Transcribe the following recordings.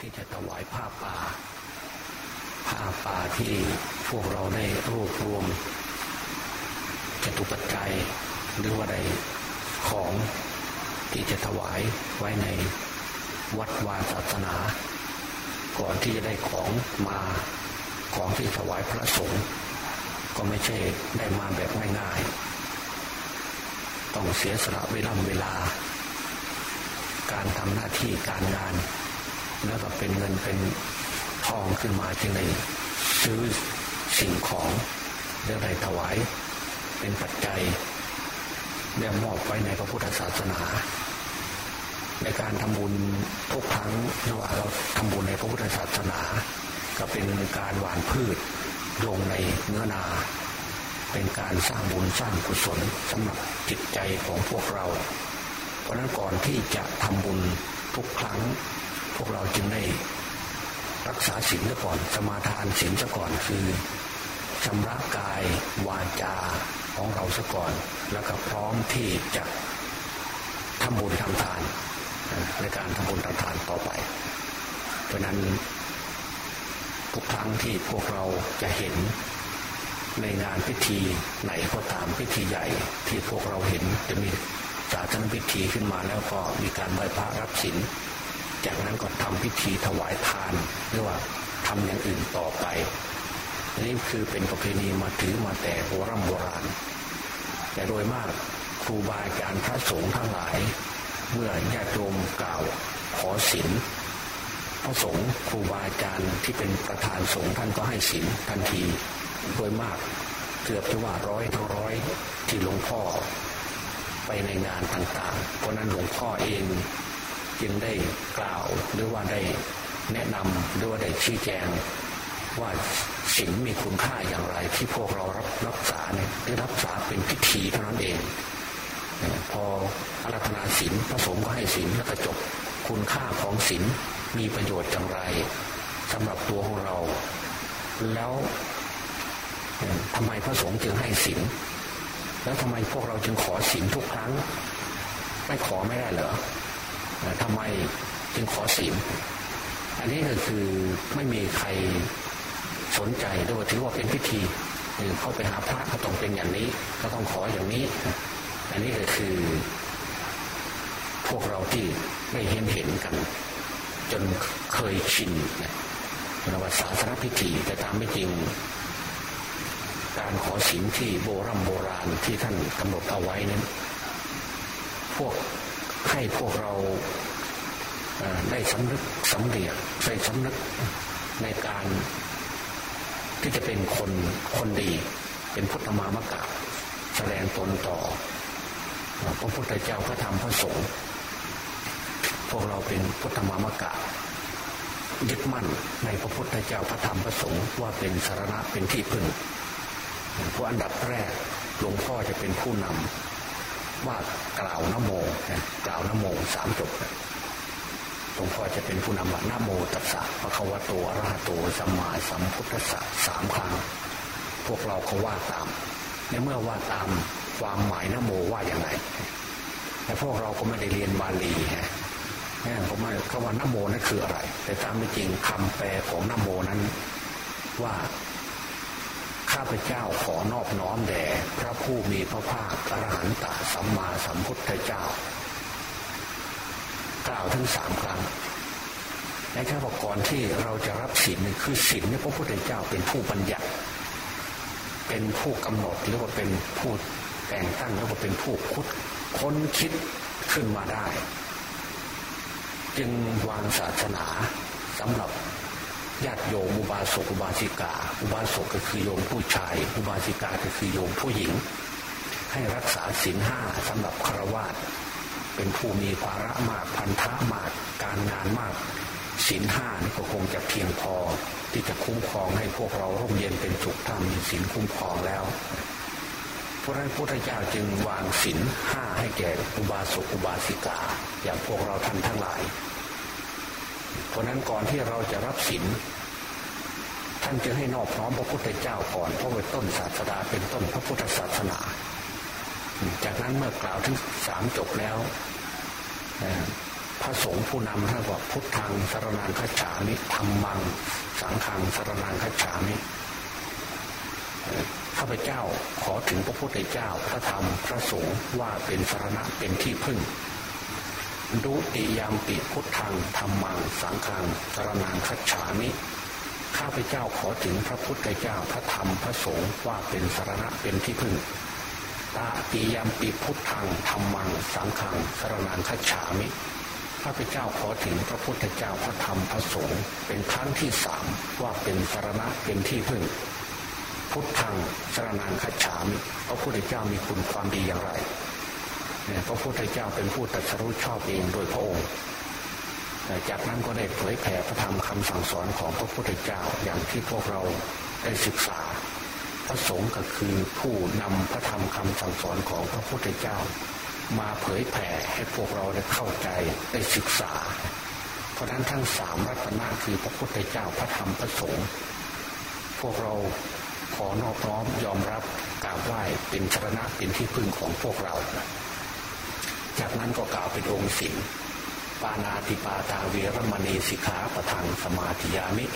ที่จะถวายผ้าป่า ผ้าป่าที่พวกเราได้รวบรวมจตุปัจจัยหรือว่าได้ของที่จะถวายไว้ในวัดวาศาสนา ก่อนที่จะได้ของมาของที่ถวายพระสงฆ์ก็ไม่ใช่ได้มาแบบง่ายๆ ต้องเสียสละเวลาเวลา การทำหน้าที่การงาน แล้วก็เป็นเงินเป็นทองขึ้นมาจึงได้ซื้อสิ่งของเรื่องใดถวายเป็นปัจจัยเรียมอบไว้ในพระพุทธศาสนา ในการทำบุญทุกครั้งระหว่างเราทำบุญในพระพุทธศาสนา ก็เป็นการหว่านพืชลงในเนื้อนา เป็นการสร้างบุญสร้างกุศลสำหรับจิตใจของพวกเรา เพราะนั้นก่อนที่จะทำบุญทุกครั้ง พวกเราจึงได้รักษาศีลซะก่อน สมาทานศีลซะก่อนคือชำระกายวาจาของเราซะก่อน แล้วก็พร้อมที่จะทำบุญทำทาน ในการทำบุญทำทานต่อไป เพราะนั้นทุกครั้งที่พวกเราจะเห็นในงานพิธีไหนก็ตามพิธีใหญ่ ที่พวกเราเห็นจะมีศาสนพิธีขึ้นมาแล้วก็มีการไหว้พระรับศีล จากนั้นก็ทำพิธีถวายทานหรือว่าทำอย่างอื่นต่อไปนี่คือเป็นประเพณีมาถือมาแต่โบรโบราณ แต่โดยมากครูบาอาจารย์พระสงฆ์ทั้งหลาย เมื่อญาติโยมกล่าวขอศีลพระสงฆ์ครูบาอาจารย์ที่เป็นประธานสงฆ์ท่านก็ให้ศีลทันที โดยมากเกือบจะว่าร้อยทั้งร้อยที่หลวงพ่อไปในงานต่างๆ เพราะนั้นหลวงพ่อเอง จึงได้กล่าวหรือว่าได้แนะนำหรือว่าได้ชี้แจง ว่าศีลมีคุณค่าอย่างไรที่พวกเรารับรักษาเนี่ยได้รักษาเป็นพิธีเท่านั้นเอง พออารัธนาศีลพระสงฆ์ก็ให้ศีลแล้วก็จบคุณค่าของศีลมีประโยชน์อย่างไรสำหรับตัวของเรา แล้วทำไมพระสงฆ์จึงให้ศีลแล้วทำไมพวกเราจึงขอศีลทุกครั้ง ไม่ขอไม่ได้เหรอ ทำไมจึงขอศีลอันนี้ก็คือไม่มีใครสนใจด้วยถือว่าเป็นพิธีเข้าไปหาพระก็ต้องเป็นอย่างนี้ ก็ต้องขออย่างนี้ อันนี้ก็คือ พวกเราที่ไม่เห็นเห็นกัน จนเคยชินนะว่าศาสนพิธีแต่ตามไม่จริง การขอศีลที่โบรโบราณที่ท่านกำหนดเอาไว้นั้น พวก ให้พวกเราได้สำนึกสำเดียกได้สำนึกในการ ที่จะเป็นคนคนดี เป็นพุทธมามกะ แสดงตนต่อพระพุทธเจ้าพระธรรมพระสงฆ์พวกเราเป็นพุทธมามกะยึดมั่นในพระพุทธเจ้าพระธรรมพระสงฆ์ว่าเป็นสารณะเป็นที่พึ่งเพราะอันดับแรกหลวงพ่อจะเป็นผู้นำ ว่ากล่าวนโมกล่าวนโมสามจบหลวงพ่อจะเป็นผู้นำว่านโมตัสสะพระควโตอรหะโตสัมมาสัมพุทธัสสะสามครั้ง พวกเราเขาว่าตาม ในเมื่อว่าตามความหมายนโมว่าอย่างไรแต่พวกเราก็ไม่ได้เรียนบาลีฮะผมว่าคำว่านโมนั่นคืออะไร แต่ตามไม่จริงคำแปลของนโมนั้น ว่า ข้าพเจ้าขอนอบน้อมแด่พระผู้มีพระภาคอรหันตสัมมาสัมพุทธเจ้า กล่าวทั้งสามครั้งในข้าพก่อนที่เราจะรับศีลคือศีลนี่พระพุทธเจ้าเป็นผู้บัญญัติ เป็นผู้กำหนดหรือว่าเป็นผู้แต่งตั้งหรือว่าเป็นผู้คุดค้นคิดขึ้นมาได้ จึงวางศาสนาสำหรับ ญาติโยมอุบาสกอุบาสิกา อุบาสกก็คือโยมผู้ชาย อุบาสิกาก็คือโยมผู้หญิง ให้รักษาศีลห้าสำหรับฆราวาสเป็นผู้มีภาระมากพันธะมากการงานมากศีลห้านี่ก็คงจะเพียงพอ ที่จะคุ้มครองให้พวกเราร่มเย็นเป็นสุขถ้ามีศีลคุ้มครองแล้วพระพุทธเจ้าจึงวางศีลห้าให้แก่อุบาสกอุบาสิกา อย่างพวกเราท่านทั้งหลาย ราะนั้นก่อนที่เราจะรับศีลท่านจึงให้นอบน้อมพระพุทธเจ้าก่อนเพราะว่าต้นศาสดาเป็นต้นพระพุทธศาสนา จากนั้นเมื่อกล่าวถึงสามจบแล้วพระสงฆ์ผู้นำท่านบอกพุทธังสารนังคัจฉามิธรรมัง สังฆังสารนังคัจฉามิข้าพเจ้าขอถึงพระพุทธเจ้าพระธรรมพระสงฆ์ว่าเป็นสารณะเป็นที่พึ่ง ดุติยามปิพุทธังธรรมังสังฆังสารนังคัจฉามิข้าพเจ้าขอถึงพระพุทธเจ้าพระธรรมพระสงฆ์ว่าเป็นสารณะเป็นที่พึ่งตาติยามปิพุทธังธรรมังสังฆังสารนังคัจฉามิข้าพเจ้าขอถึงพระพุทธเจ้าพระธรรมพระสงฆ์เป็นครั้งที่สามว่าเป็นสารณะเป็นที่พึ่ง พุทธังสารนังคัจฉามิพระพุทธเจ้ามีคุณความดีอย่างไร พระพุทธเจ้าเป็นผู้ตรัสรู้ชอบเองโดยพระองค์จากนั้นก็ได้เผยแผ่พระธรรมคำสั่งสอนของพระพุทธเจ้าอย่างที่พวกเราได้ศึกษา พระสงฆ์ก็คือผู้นำพระธรรมคำสั่งสอนของพระพุทธเจ้า มาเผยแผ่ให้พวกเราได้เข้าใจได้ศึกษา เพราะนั้นทั้งสามรัตนะคือพระพุทธเจ้าพระธรรมพระสงฆ์พวกเราขอนอบน้อมยอมรับกราบไหว้เป็นชรณะเป็นที่พึ่งของพวกเรา จากนั้นก็กล่าวเป็นองค์สิงปานาติปาตาเวรมณีสิกขาประทังสมาธิยามิ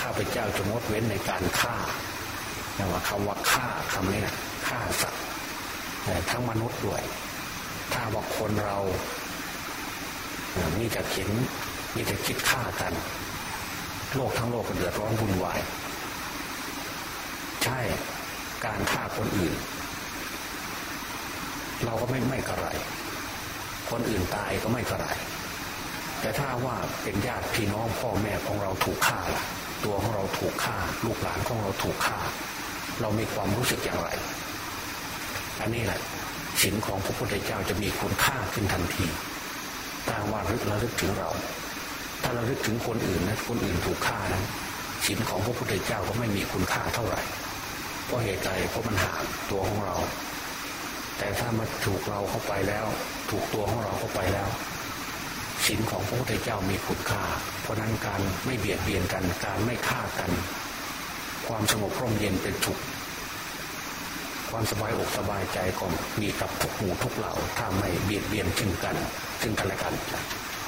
ข้าพเจ้าจะงดเว้นในการฆ่าแต่ว่าคำว่าฆ่าคำนี้นะฆ่าสัตว์ทั้งมนุษย์ด้วย ถ้าว่าคนเรามีแต่เข็นมีแต่คิดฆ่ากัน โลกทั้งโลกก็เดือดร้อนวุ่นวาย ใช่การฆ่าคนอื่น เราก็ไม่ไม่กระไร คนอื่นตายก็ไม่กระไรแต่ถ้าว่าเป็นญาติพี่น้องพ่อแม่ของเราถูกฆ่าล่ะ ตัวของเราถูกฆ่า ลูกหลานของเราถูกฆ่า เรามีความรู้สึกอย่างไร อันนี้แหละศีลของพระพุทธเจ้าจะมีคุณค่าขึ้นทันทีถ้าว่ารึกระลึกถึงเรา ถ้าเราลึกถึงคนอื่นนะคนอื่นถูกฆ่านะศีลของพระพุทธเจ้าก็ไม่มีคุณค่าเท่าไหร่เพราะเหตุใดเพราะมันห่างตัวของเรา แต่ถ้ามาถูกเราเข้าไปแล้ว ถูกตัวของเราเข้าไปแล้วศีลของพระพุทธเจ้ามีคุณค่า เพราะนั้นการไม่เบียดเบียนกัน การไม่ฆ่ากัน ความสงบร่มเย็นเป็นถุกความสบายอกสบายใจก็มีกับทุกหมู่ทุกเหล่าถ้าไม่เบียดเบียนซึ่งกันซึ่งกันและกัน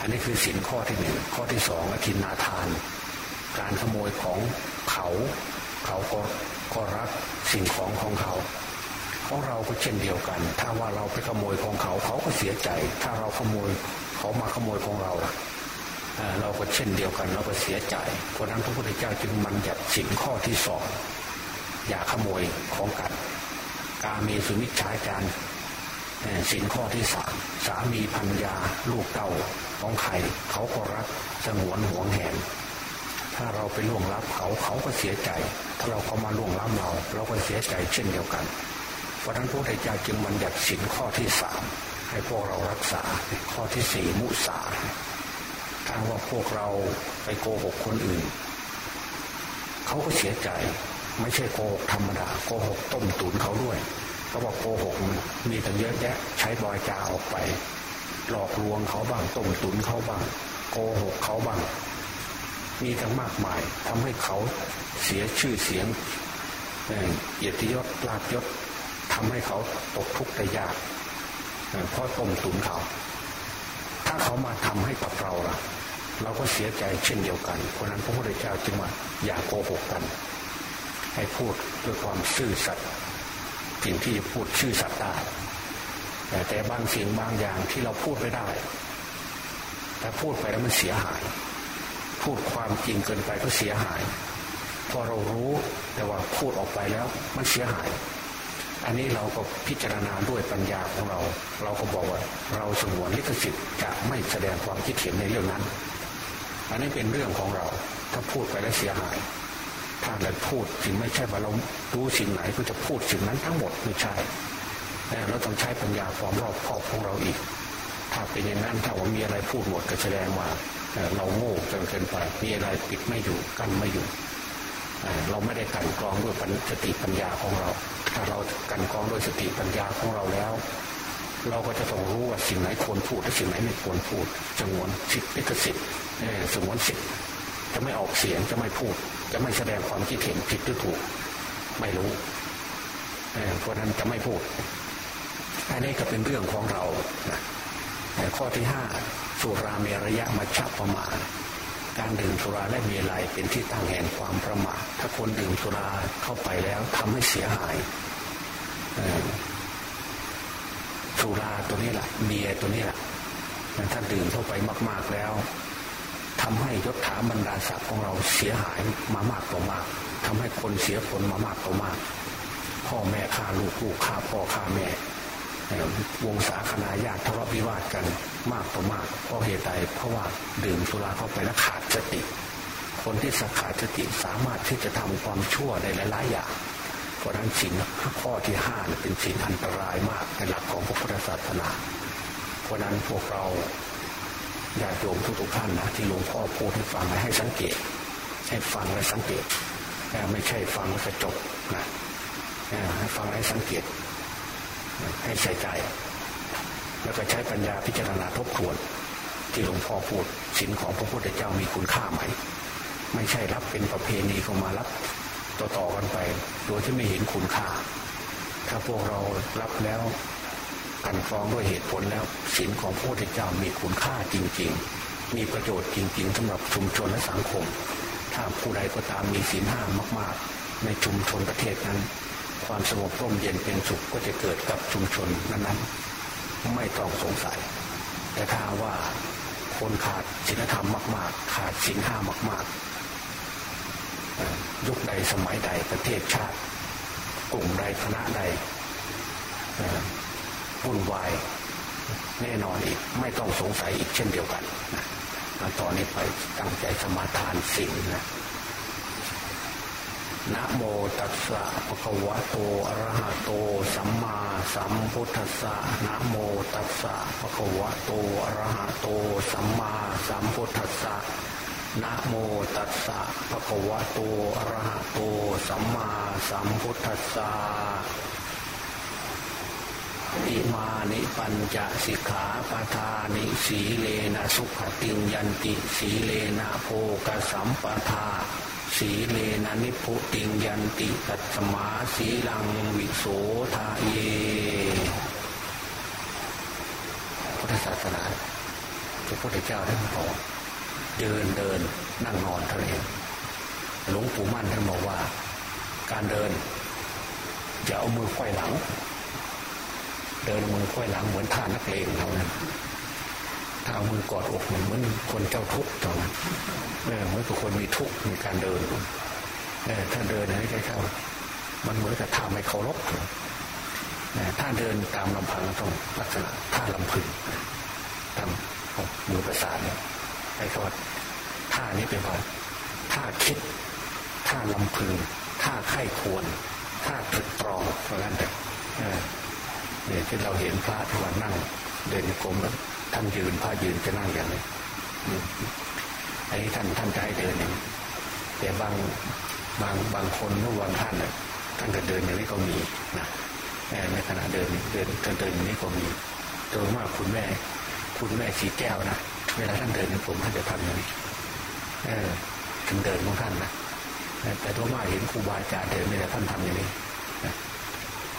อันนี้คือศีลข้อที่หนึ่งข้อที่สองอธินาทาน การขโมยของเขา เขาก็ก็รักสิ่งของของเขา ของเราก็เช่นเดียวกัน ถ้าว่าเราไปขโมยของเขาเขาก็เสียใจ ถ้าเราขโมยเขามาขโมยของเราเราก็เช่นเดียวกัน เราก็เสียใจเพราะนั้นพระพุทธเจ้าจึงมันจัดสิ่งข้อที่สองอย่าขโมยของกัน การมีสุนิจฉาจารสินข้อที่สามสามีพันยาลูกเต่าของใครเขาก็รักสงวนห่วงแหน ถ้าเราไปล่วงลับเขาเขาก็เสียใจ ถ้าเราเขามาล่วงล้ำเรา เราก็เสียใจเช่นเดียวกัน ราะนั้นพระพุทธเจ้าจึงบัญญัติสินข้อที่สามให้พวกเรารักษาข้อที่สี่มุสาถ้าว่าพวกเราไปโกหกคนอื่น เขาก็เสียใจ ไม่ใช่โกหกธรรมดาโกหกต้มตุ๋นเขาด้วยเขาบอกโกหกมันมีตั้งเยอะแยะ ใช้บอยจาออกไป หลอกลวงเขาบ้างต้มตุ๋นเขาบ้าง โกหกเขาบ้าง มีทั้งมากมายทำให้เขาเสียชื่อเสียงเกียรติยศลาภยศ ทำให้เขาตกทุกข์ได้ยากเพราะต้มตุนเขา ถ้าเขามาทำให้กับเราล่ะ เราก็เสียใจเช่นเดียวกัน เพราะนั้นพระพุทธเจ้าจึงว่าอย่าโกหกกัน ให้พูดด้วยความซื่อสัตย์สิ่งที่จะพูดชื่อสัตย์ได้แต่แต่บางสิ่งบางอย่างที่เราพูดไม่ได้แต่พูดไปแล้วมันเสียหาย พูดความจริงเกินไปก็เสียหาย พอเรารู้แต่ว่าพูดออกไปแล้วมันเสียหาย อันนี้เราก็พิจารณาด้วยปัญญาของเรา เราก็บอกว่าเราสงวนลิขสิทธิ์จะไม่แสดงความคิดเห็นในเรื่องนั้น อันนี้เป็นเรื่องของเราถ้าพูดไปแล้วเสียหาย ถ้าเราพูดสิ่งไม่ใช่ว่าเรารู้สิ่งไหนก็จะพูดสิ่งนั้นทั้งหมดไม่ใช่เราต้องใช้ปัญญาความรอบคอบของเราอีก ถ้าเป็นอย่างนั้นถ้าว่ามีอะไรพูดหมดก็แสดงว่าเราโง่จนเกินไปมีอะไรปิดไม่อยู่กั้นไม่อยู่ เราไม่ได้กันกรองด้วยสติปัญญาของเรา ถ้าเรากันกองด้วยสติปัญญาของเราแล้ว เราก็จะต้องรู้ว่าสิ่งไหนควรพูดและสิ่งไหนไม่ควรพูดจงวนสิทธิลิขสิทธิ์สงวนสิทธิ์จะไม่ออกเสียงจะไม่พูด จะไม่แสดงความคิดเห็นผิดหรือถูก ไม่รู้เพราะนั้นจะไม่พูดอันนี้ก็เป็นเรื่องของเราข้อที่ห้าสุสุราเมรยะมัชฌะประมาณ การดื่มสุราและเมีลัยเป็นที่ตั้งแห่งความประมาทถ้าคนดื่มสุราเข้าไปแล้วทำให้เสียหายสุราตัวนี้แหละเบียร์ตัวนี้แหละถ้าดื่มเข้าไปมาก ๆแล้วทำให้ยศถาบรรดาศักดิ์ของเราเสียหายมามากต่อมากทำให้คนเสียผลมามากต่อมาก พ่อแม่ฆ่าลูกลูกฆ่าพ่อฆ่าแม่วงศาคณาญาติทะเลาะวิวาทกัน มากต่อมากเพราะเหตุใดเพราะว่าดื่มสุราเข้าไปแล้วขาดสติ คนที่สักขาดสติสามารถที่จะทำความชั่วได้หลายๆอย่างเพราะนั้นสินข้อที่ห้าเป็นสินอันตรายมากในหลักของพระพุทธศาสนา เพราะนั้นพวกเราญาติโยมทุกๆท่านนะที่หลวงพ่อพูดให้ฟังให้สังเกต ให้ฟังและสังเกตไม่ใช่ฟังแล้วจบนะให้ฟังให้สังเกต ให้ใส่ใจ แล้วก็ใช้ปัญญาพิจารณาทบทวน ที่หลวงพ่อพูดสินของพระพุทธเจ้ามีคุณค่าไหม ไม่ใช่รับเป็นประเพณีเข้ามารับต่อๆกันไป โดยที่ไม่เห็นคุณค่า ถ้าพวกเรารับแล้วกันฟ้องด้วยเหตุผลแล้วสินของพระพุทธเจ้ามีคุณค่าจริง ๆ มีประโยชน์จริง ๆสำหรับชุมชนและสังคม ถ้าผู้ใดก็ตามมีสินห้ามาก ๆ ในชุมชนประเทศนั้น ความสงบร่มเย็นเป็นสุขก็จะเกิดกับชุมชนนั้นๆ ไม่ต้องสงสัย แต่ถ้าว่าคนขาดศีลธรรมมาก ๆ ขาดศีลห้ามาก ๆ ยุคใดสมัยใดประเทศชาติ กลุ่มใดคณะใดวุ่นวายแน่นอนอีกไม่ต้องสงสัยอีกเช่นเดียวกันนะตอนนี้ไปตั้งใจสมาทานสิ่งนะ นะโมตัสสะภะคะวะโตอะระหะโต สัมมาสัมพุทธัสสะนะโมตัสสะภะคะวะโตอะระหะโต สัมมาสัมพุทธัสสะนะโมตัสสะภะคะวะโตอะระหะโต สัมมาสัมพุทธัสสะอิมานิปัญจสิกขาปทานิสีเลนะสุขติงยันติสีเลนะโภกสัมปทา สีเลนะนิพุติงยันติตัตมาสีลังวิโสทาเย พุทธศาสนาพระพุทธเจ้าท่านบอกเดินเดินนั่งนอนเท่านั้นหลวงปู่มั่นท่านบอกว่า การเดินอย่าเอามือควายหลัง เดินมือควายหลังเหมือนท่านักเลงเท่านั้น ถ้าเอามือกอดอกเหมือนเหมือนคนเจ้าทุกข์เท่านั้นเออเหมือนกับคนมีทุกข์ในการเดินถ้าเดินให้ใช่เข้า มันเหมือนกับทำให้เคารพถ้าเดินตามลำพังต้องลักษณะท่าลำพึงทำมือประสานเนี่ยไอ้คำว่าท่านี้เป็นว่าท่าคิดท่าลำพึงท่าไข้ควรท่าตรึกตรองเพราะงั้นแต่เนี่ยที่เราเห็นพระที่ว่านั่งเดินกรมแล้ว ท่านยืนพระยืนจะนั่งอย่างนี้ไอ้ท่านท่านจะให้เดินอย่างนี้แต่บางบางบางคนนู่บางท่านเนี่ยท่านก็เดินอย่างนี้ก็มีนะในขณะเดินเดินเดินอย่างนี้ก็มีโดยมากคุณแม่ คุณแม่สีแก้วนะเวลาท่านเดินผมท่านจะทำอย่างนี้เออถึงเดินของท่านนะแต่ตัวมากเห็นครูบาอาจารย์เดินไม่ได้ท่านทำอย่างนี้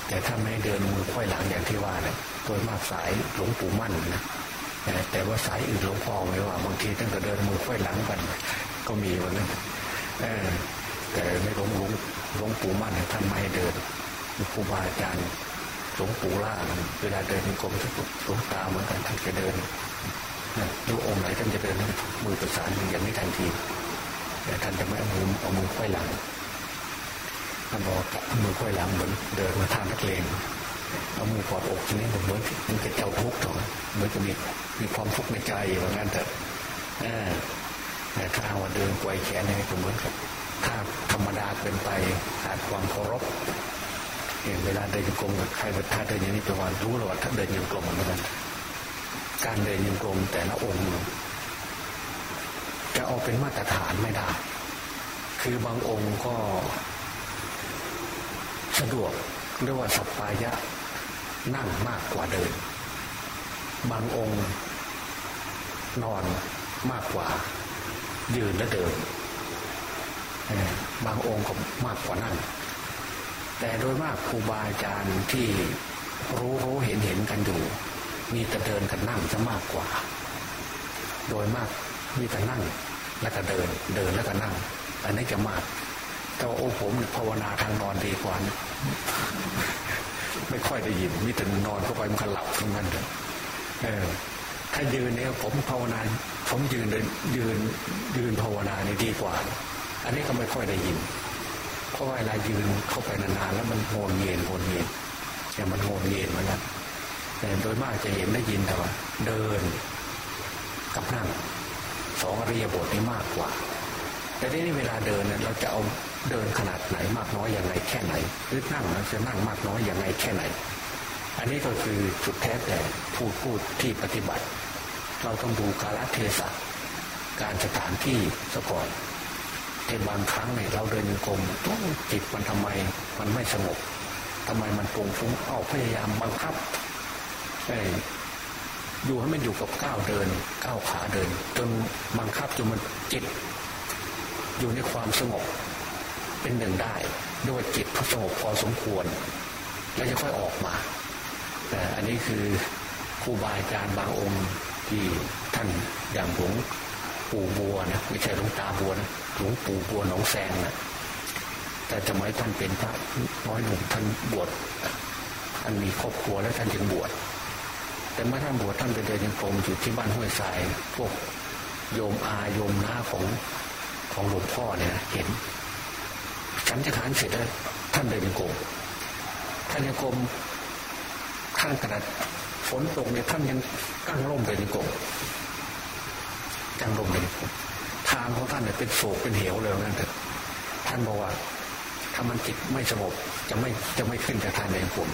แต่ถ้าไม่เดินมือค่อยหลังอย่างที่ว่าเนี่ยโดยมากสายหลวงปู่มั่นนะ แต่ว่าสายอื่นหลวงพ่อไม่ว่าบางทีท่านก็เดินมือค่อยหลังกัน ก็มีวันนั้นแต่ไม่หลวงหลวงหลวงปู่มั่นท่านไม่เดินครูบาอาจารย์หลวงปู่ล่าเวลาเดินกรมทุกหลวงตาเหมือนกันท่านจะเดินดูองค์ไหนท่านจะเดินมือประสานอย่างนี้ทันทีแต่ท่านจะไม่เอามือเอามือค่อยหลังท่านบอกมือค่อยหลังเหมือนเดินมาทางนักเลง เอามือกอดอกทีนี้เหมือนมันจะเจ้าทุกข์ต่อเหมือนจะมีมีความทุกข์ในใจว่างั้นแต่แต่ถ้าว่าเดินไกวแขนนี่ก็เหมือนกับถ้าธรรมดาเกินไปขาดความเคารพเวลาเดินยงกลมใครว่าถ้าเดินอย่างนี้ประมาณรู้เลยว่าถ้าเดินยงกลมเหมือนกันการเดินยงกลมแต่ละองค์จะเอาเป็นมาตรฐานไม่ได้ คือบางองค์ก็สะดวกเรียกว่าสัปปายะ นั่งมากกว่าเดิน บางองค์นอนมากกว่า ยืนและเดิน บางองค์ก็มากกว่านั่งแต่โดยมากครูบาอาจารย์ที่รู้รู้เห็นเห็นกันอยู่ มีแต่เดินกันนั่งจะมากกว่า โดยมากมีแต่นั่งแล้วก็เดิน เดินแล้วก็นั่ง อันนี้จะมากแต่โอ้ผมเนี่ยภาวนาทางนอนดีกว่านะ ไม่ค่อยได้ยินมีแต่นอนเข้าไปมันก็หลับทั้งนั้นเลยเออถ้ายืนเนี่ยผมภาวนาผมยืนเดินยืนยืนภาวนาเนี่ยดีกว่า อันนี้ก็ไม่ค่อยได้ยิน เพราะว่าเวลายืนเข้าไปนานๆแล้วมันโงนเย็นโงนเย็นแต่มันโงนเย็นเหมือนกันแต่โดยมากจะเห็นได้ยินแต่ว่า เดินกับนั่งสองอริยบทนี้มากกว่า แต่ทีนี้เวลาเดินเนี่ยเราจะเอา เดินขนาดไหนมากน้อยอย่างไรแค่ไหน หรือนั่งเราจะนั่งมากน้อยอย่างไรแค่ไหน อันนี้ก็คือสุดแท้แต่พูดพูดที่ปฏิบัติ เราต้องดูกาลเทศะการสถานที่ซะก่อนในบางครั้งเนี่ยเราเดินกรมต้องจิตมันทำไมมันไม่สงบทำไมมันปรุงฟุ้งเอาพยายามบังคับอยู่ให้มันอยู่กับก้าวเดินก้าวขาเดิน จนบังคับจนมันจิต อยู่ในความสงบ เป็นหนึ่งได้ด้วยจิตสงบพอสมควร แล้วจะค่อยออกมาแต่อันนี้คือครูบาอาจารย์บางองค์ที่ท่านอย่างหลวงปู่บัวนะไม่ใช่หลวงตาบัวนะหลวงปู่บัวหนองแซงนะแต่สมัยท่านเป็นพระน้อยหนุ่มท่านบวชท่านมีครอบครัวแล้วท่านจึงบวชแต่เมื่อท่านบวชท่านไปเดินยังกรมอยู่ที่บ้านห้วยทรายพวกโยมอาโยมน้าของของหลวงพ่อเนี่ยเห็น ฉันจะทานเสร็จแล้วท่านเดินยังกรมท่านยังกรมท่านขนาดฝนตกเนี่ยท่านยังกั้งร่มเดินยังกรมกั้งร่มเดินยังกรมทางของท่านเนี่ยเป็นโศกเป็นเหวเลยนั่นเถอะท่านบอกว่าถ้ามันจิตไม่สงบจะไม่จะไม่ขึ้นจากทางเดินผม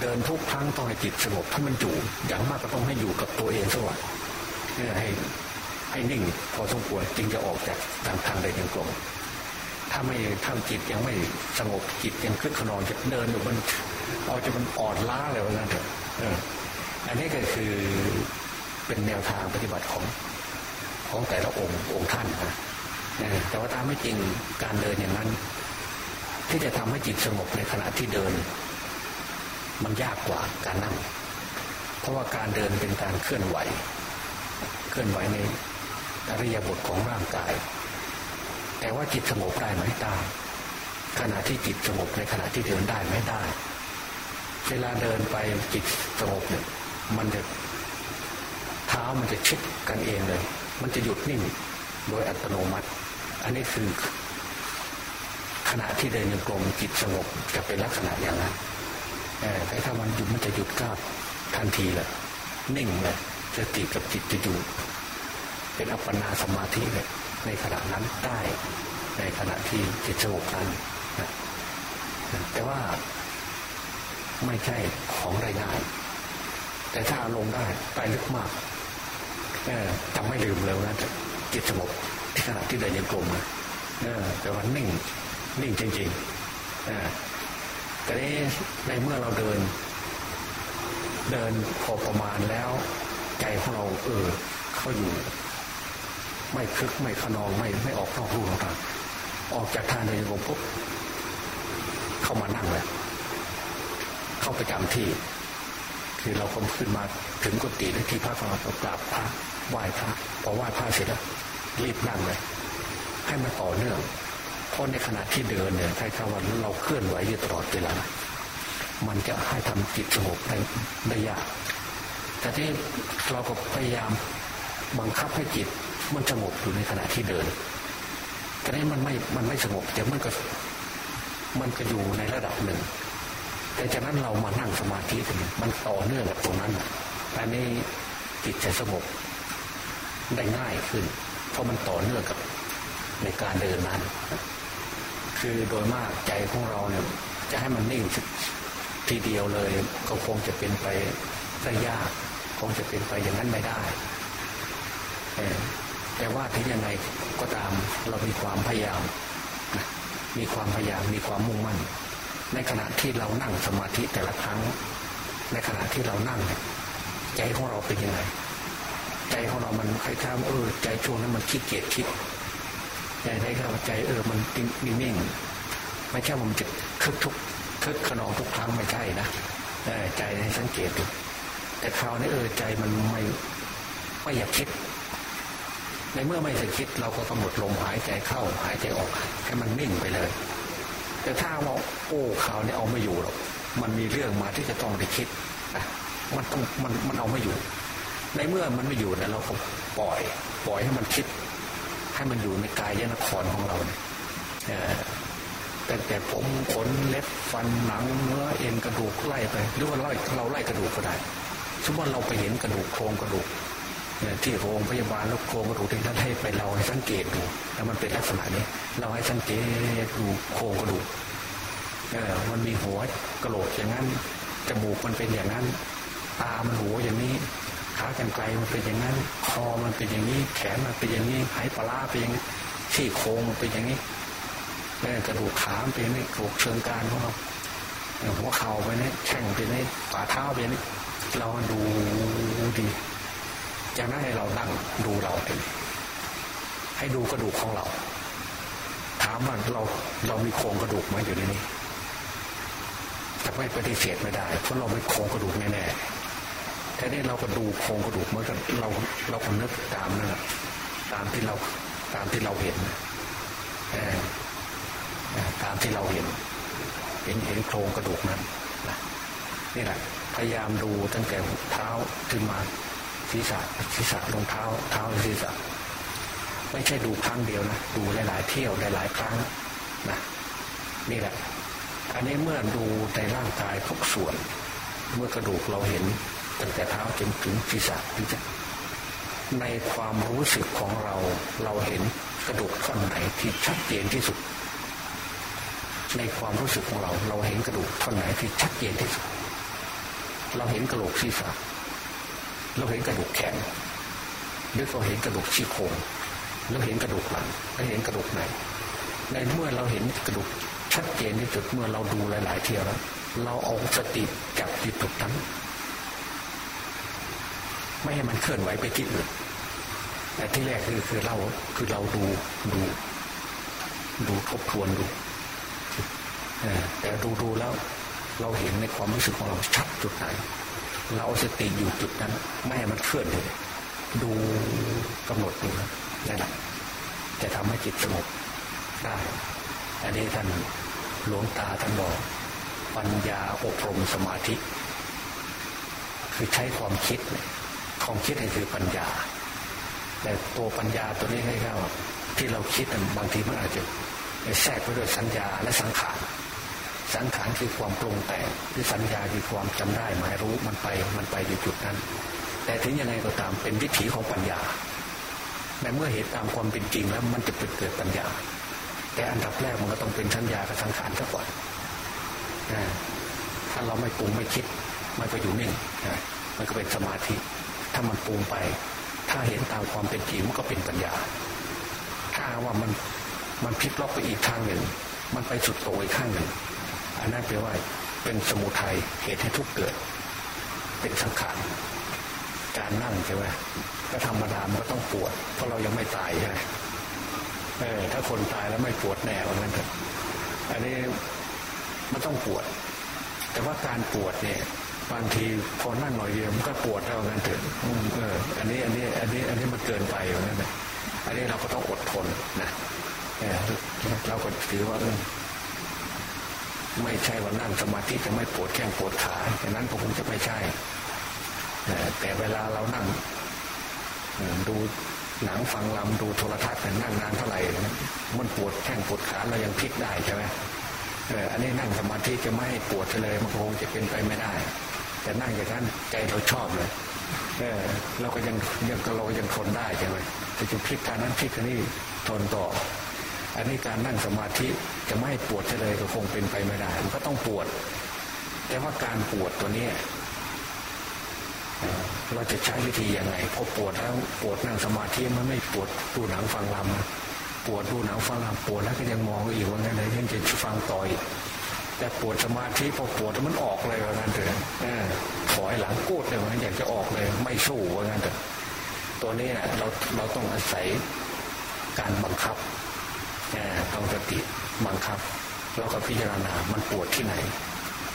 เดินทุกครั้งต้องให้จิตสงบถ้ามันอยู่อย่างมากก็ต้องให้อยู่กับตัวเองสักวันเพื่อให้ให้นิ่งพอสมควรจึงจะออกจากทางทางเดินกลม ถ้าไม่ทำจิตยังไม่สงบจิตยังคึกขนองจะเดินอยู่มันเอาจะมันอ่อนล้าเลยว่างั้นเถอะอันนี้ก็คือเป็นแนวทางปฏิบัติของของแต่ละองค์องค์ท่านนะแต่ว่าตามไม่จริงการเดินอย่างนั้น ที่จะทำให้จิตสงบในขณะที่เดิน มันยากกว่าการนั่ง เพราะว่าการเดินเป็นการเคลื่อนไหว เคลื่อนไหวในอริยบทของร่างกาย แต่ว่าจิตสงบได้ไหมได้ขณะที่จิตสงบในขณะที่เดินได้ไม่ได้ เวลาเดินไปจิตสงบเนี่ยมันจะเท้ามันจะชิดกันเองเลย มันจะหยุดนิ่งโดยอัตโนมัติ อันนี้คือ ขณะที่เดินยังกลมจิตสงบจะเป็นลักษณะอย่างนั้นแต่ถ้ามันหยุดมันจะหยุดก้าวทันทีเลยนิ่งเลยสติกับจิตจะอยู่เป็นอัปปนาสมาธิเลย ในขณะนั้นได้ ในขณะที่จิตสงบนั้นแต่ว่าไม่ใช่ของไรง่ายแต่ถ้าลงได้ไปลึกมากจำไม่ลืมเลยนะจิตสงบที่ขณะที่เดินยังกลมนะแต่ว่านิ่งนิ่งจริงๆแต่ในเมื่อเราเดิน เดินพอประมาณแล้ว ใจของเราเออเข้าอยู่ ไม่คึกไม่ขนองไม่ไม่ออกนอกรูนอกทางออกจากทางเดินยังกลมปุ๊บเข้ามานั่งเลยเข้าประจำที่ คือเราคมขึ้นมาถึงกุฏิที่พักเรากราบพระไหว้พระพอไหว้พระเสร็จแล้วรีบนั่งเลยให้มันต่อเนื่องเพราะในขณะที่เดินเนี่ยใครคำว่าเราเคลื่อนไหวอยู่ตลอดเวลามันจะให้ทำจิตสงบได้ได้ยากแต่ที่เราก็พยายามบังคับให้จิต มันสงบอยู่ในขณะที่เดินแต่นี้มันไม่ มันไม่สงบแต่มันก็ มันก็อยู่ในระดับหนึ่ง แต่จากนั้นเรามานั่งสมาธิกันมันต่อเนื่องกับตรงนั้นอันนี้จิตจะสงบได้ง่ายขึ้น เพราะมันต่อเนื่องกับในการเดินนั้น คือโดยมากใจของเราเนี่ย จะให้มันนิ่งทีเดียวเลย ก็คงจะเป็นไปได้ยาก คงจะเป็นไปอย่างนั้นไม่ได้ แต่ว่าถึงยังไงก็ตามเรามีความพยายามมีความพยายามมีความมุ่งมั่น ในขณะที่เรานั่งสมาธิแต่ละครั้ง ในขณะที่เรานั่งใจของเราเป็นยังไง ใจของเรามันคล้ายๆเออใจช่วงนั้นมันขี้เกียจคิดใจใช้คำใจเออมันนิ่งๆไม่ใช่มันจะคึกทุกคึกขนองทุกครั้งไม่ใช่นะใจให้สังเกตดูแต่คราวนี้เออใจมันไม่ไม่อยากคิด ในเมื่อไม่จะคิดเราก็กำหนดลมหายใจเข้าหายใจออกให้มันนิ่งไปเลย แต่ถ้าว่าโอ้ข่าวนี้เอาไม่อยู่หรอกมันมีเรื่องมาที่จะต้องได้คิดมันต้องมันมันเอาไม่อยู่ ในเมื่อมันไม่อยู่เนี่ยเราก็ปล่อย ปล่อยให้มันคิด ให้มันอยู่ในกายยนครของเราเนี่ยแต่แต่ผมขนเล็บฟันหนังเนื้อเอ็นกระดูกไล่ไปหรือว่าไล่เราไล่กระดูกก็ได้สมมติเราไปเห็นกระดูกโครงกระดูก ที่โรงพยาบาลล้วโครงกระดูกที่ท่านให้ไปเราให้สังเกตดูแล้วมันเป็นลักษณะนี้ เราให้สังเกตดูโครงกระดูกเออมันมีหัวกระโหลกอย่างนั้นจมูกมันเป็นอย่างนั้น ตามันหัวอย่างนี้ขาแกนไกลมันเป็นอย่างนั้น คอมันเป็นอย่างนี้ แขนมันเป็นอย่างนี้ไหปลาเป็นอย่างนี้ที่โครงมันเป็นอย่างนี้แม่กระดูกขาเป็นอย่างนี้กระดูกเชิงการของเราหัวเข่าไปนี่แข้งไปนี่ฝ่าเท้าไปนี่เราดูดี จากนั้นให้เรานั่งดูเราเองให้ดูกระดูกของเรา ถามว่าเราเรามีโครงกระดูกไหมอยู่ในนี้แต่ไม่ปฏิเสธไม่ได้ เพราะเราไม่โครงกระดูกแน่ๆแต่นี่เราก็ดูโครงกระดูกเมื่อกันเราเราก็นึกตามนั่นแหละตามที่เราตามที่เราเห็นตามที่เราเห็น เห็นเห็นโครงกระดูกนั้นนี่แหละพยายามดูตั้งแต่เท้าขึ้นมา ศีรษะศีรษะรองเท้าเท้าศีรษะ ไม่ใช่ดูครั้งเดียวนะดูหลายๆเที่ยวหลายๆครั้งนะนี่แหละอันนี้เมื่อดูในร่างกายทุกส่วน เมื่อกระดูกเราเห็นตั้งแต่เท้าจนถึงศีรษะในความรู้สึกของเราเราเห็นกระดูกท่อนไหนที่ชัดเจนที่สุด ในความรู้สึกของเราเราเห็นกระดูกท่อนไหนที่ชัดเจนที่สุด เราเห็นกระโหลกศีรษะ เราเห็นกระดูกแขนหรือเราเห็นกระดูกชี้โครงเราเห็นกระดูกหลังเราเห็นกระดูกไหนในเมื่อเราเห็นกระดูกชัดเจนที่สุดเมื่อเราดูหลาย ๆ เที่ยวแล้วเราเอาสติจับที่จุดนั้นไม่ให้มันเคลื่อนไหวไปที่อื่นแต่ที่แรกคือคือเราคือเราดูดูดูทบทวนดูแต่ดูดูแล้ว เราเห็นในความรู้สึกของเราชัดจุดไหน เราสติอยู่จุดนั้น ไม่ให้มันเคลื่อนเลยดูกำหนดดูนั่นแหละจะทำให้จิตสงบได้อันนี้ท่านหลวงตาท่านบอก ปัญญาอบรมสมาธิ คือใช้ความคิดความคิดนี่คือปัญญา แต่ตัวปัญญาตัวนี้ให้เราที่เราคิดบางทีมันอาจจะแทรกไปด้วยสัญญาและสังขาร สังขารคือความปรุงแต่งที่สัญญาคือความจำได้หมายรู้มันไปมันไปอยู่จุดนั้น แต่ถึงยังไงก็ตามเป็นวิถีของปัญญาในเมื่อเหตุตามความเป็นจริงแล้วมันจะเกิดปัญญา แต่อันดับแรกมันก็ต้องเป็นสัญญากับสังขารซะก่อนถ้าเราไม่ปรุงไม่คิด มันก็อยู่นิ่งมันก็เป็นสมาธิ ถ้ามันปรุงไป ถ้าเห็นตามความเป็นจริงมันก็เป็นปัญญา ถ้าว่ามันมันพลิกล็อกไปอีกทางหนึ่ง มันไปสุดโต่งอีกข้างหนึ่ง อันนั้นแปลว่าเป็นสมุทัยเหตุให้ทุกเกิด เป็นสังขารการนั่งใช่ไหมก็ธรรมดามันก็ต้องปวด เพราะเรายังไม่ตายใช่ไหมเออถ้าคนตายแล้วไม่ปวดแน่ว่างั้นเถอะอันนี้มันต้องปวด แต่ว่าการปวดเนี่ยบางทีพอนั่งหน่อยเดียวมันก็ปวดแล้วงั้นเถอะเออ อันนี้อันนี้ อันนี้ อันนี้มันเกินไปว่างั้นเลยอันนี้เราก็ต้องอดทนนะเออเราก็ถือว่า ไม่ใช่ว่านั่งสมาธิจะไม่ปวดแข้งปวดขาอย่างนั้นก็คงจะไม่ใช่แต่เวลาเรานั่งดูหนังฟังลำดูโทรทัศน์นั่งนานเท่าไหร่มันปวดแข้งปวดขาเรายังพลิกได้ใช่ไหมอันนี้นั่งสมาธิจะไม่ปวดเลยมันคงจะเป็นไปไม่ได้ แต่นั่งอย่างนั้นใจเราชอบเลยเออเราก็ยังยังเรายังทนได้ใช่ไหมแต่จะพลิกการนั้นพลิกนี้ทนต่อ อันนี้การนั่งสมาธิจะไม่ปวดเลยก็คงเป็นไปไม่ได้มันก็ต้องปวด แต่ว่าการปวดตัวนี้เราจะใช้วิธียังไงพอปวดแล้วปวดนั่งสมาธิมันไม่ปวดดูหนังฟังลำปวดดูหนังฟังลำปวดแล้วก็ยังมองอีกว่างั้นเลยยังจะฟังต่อยแต่ปวดสมาธิพอปวดมันออกเลยว่างั้นเถอะถอยหลังกูดเลยว่างั้นอยากจะออกเลย ไม่สู้ว่างั้นเถอะตัวนี้เราเราต้องอาศัยการบังคับ ต้องสติบังคับ เราก็พิจารณา มันปวดที่ไหน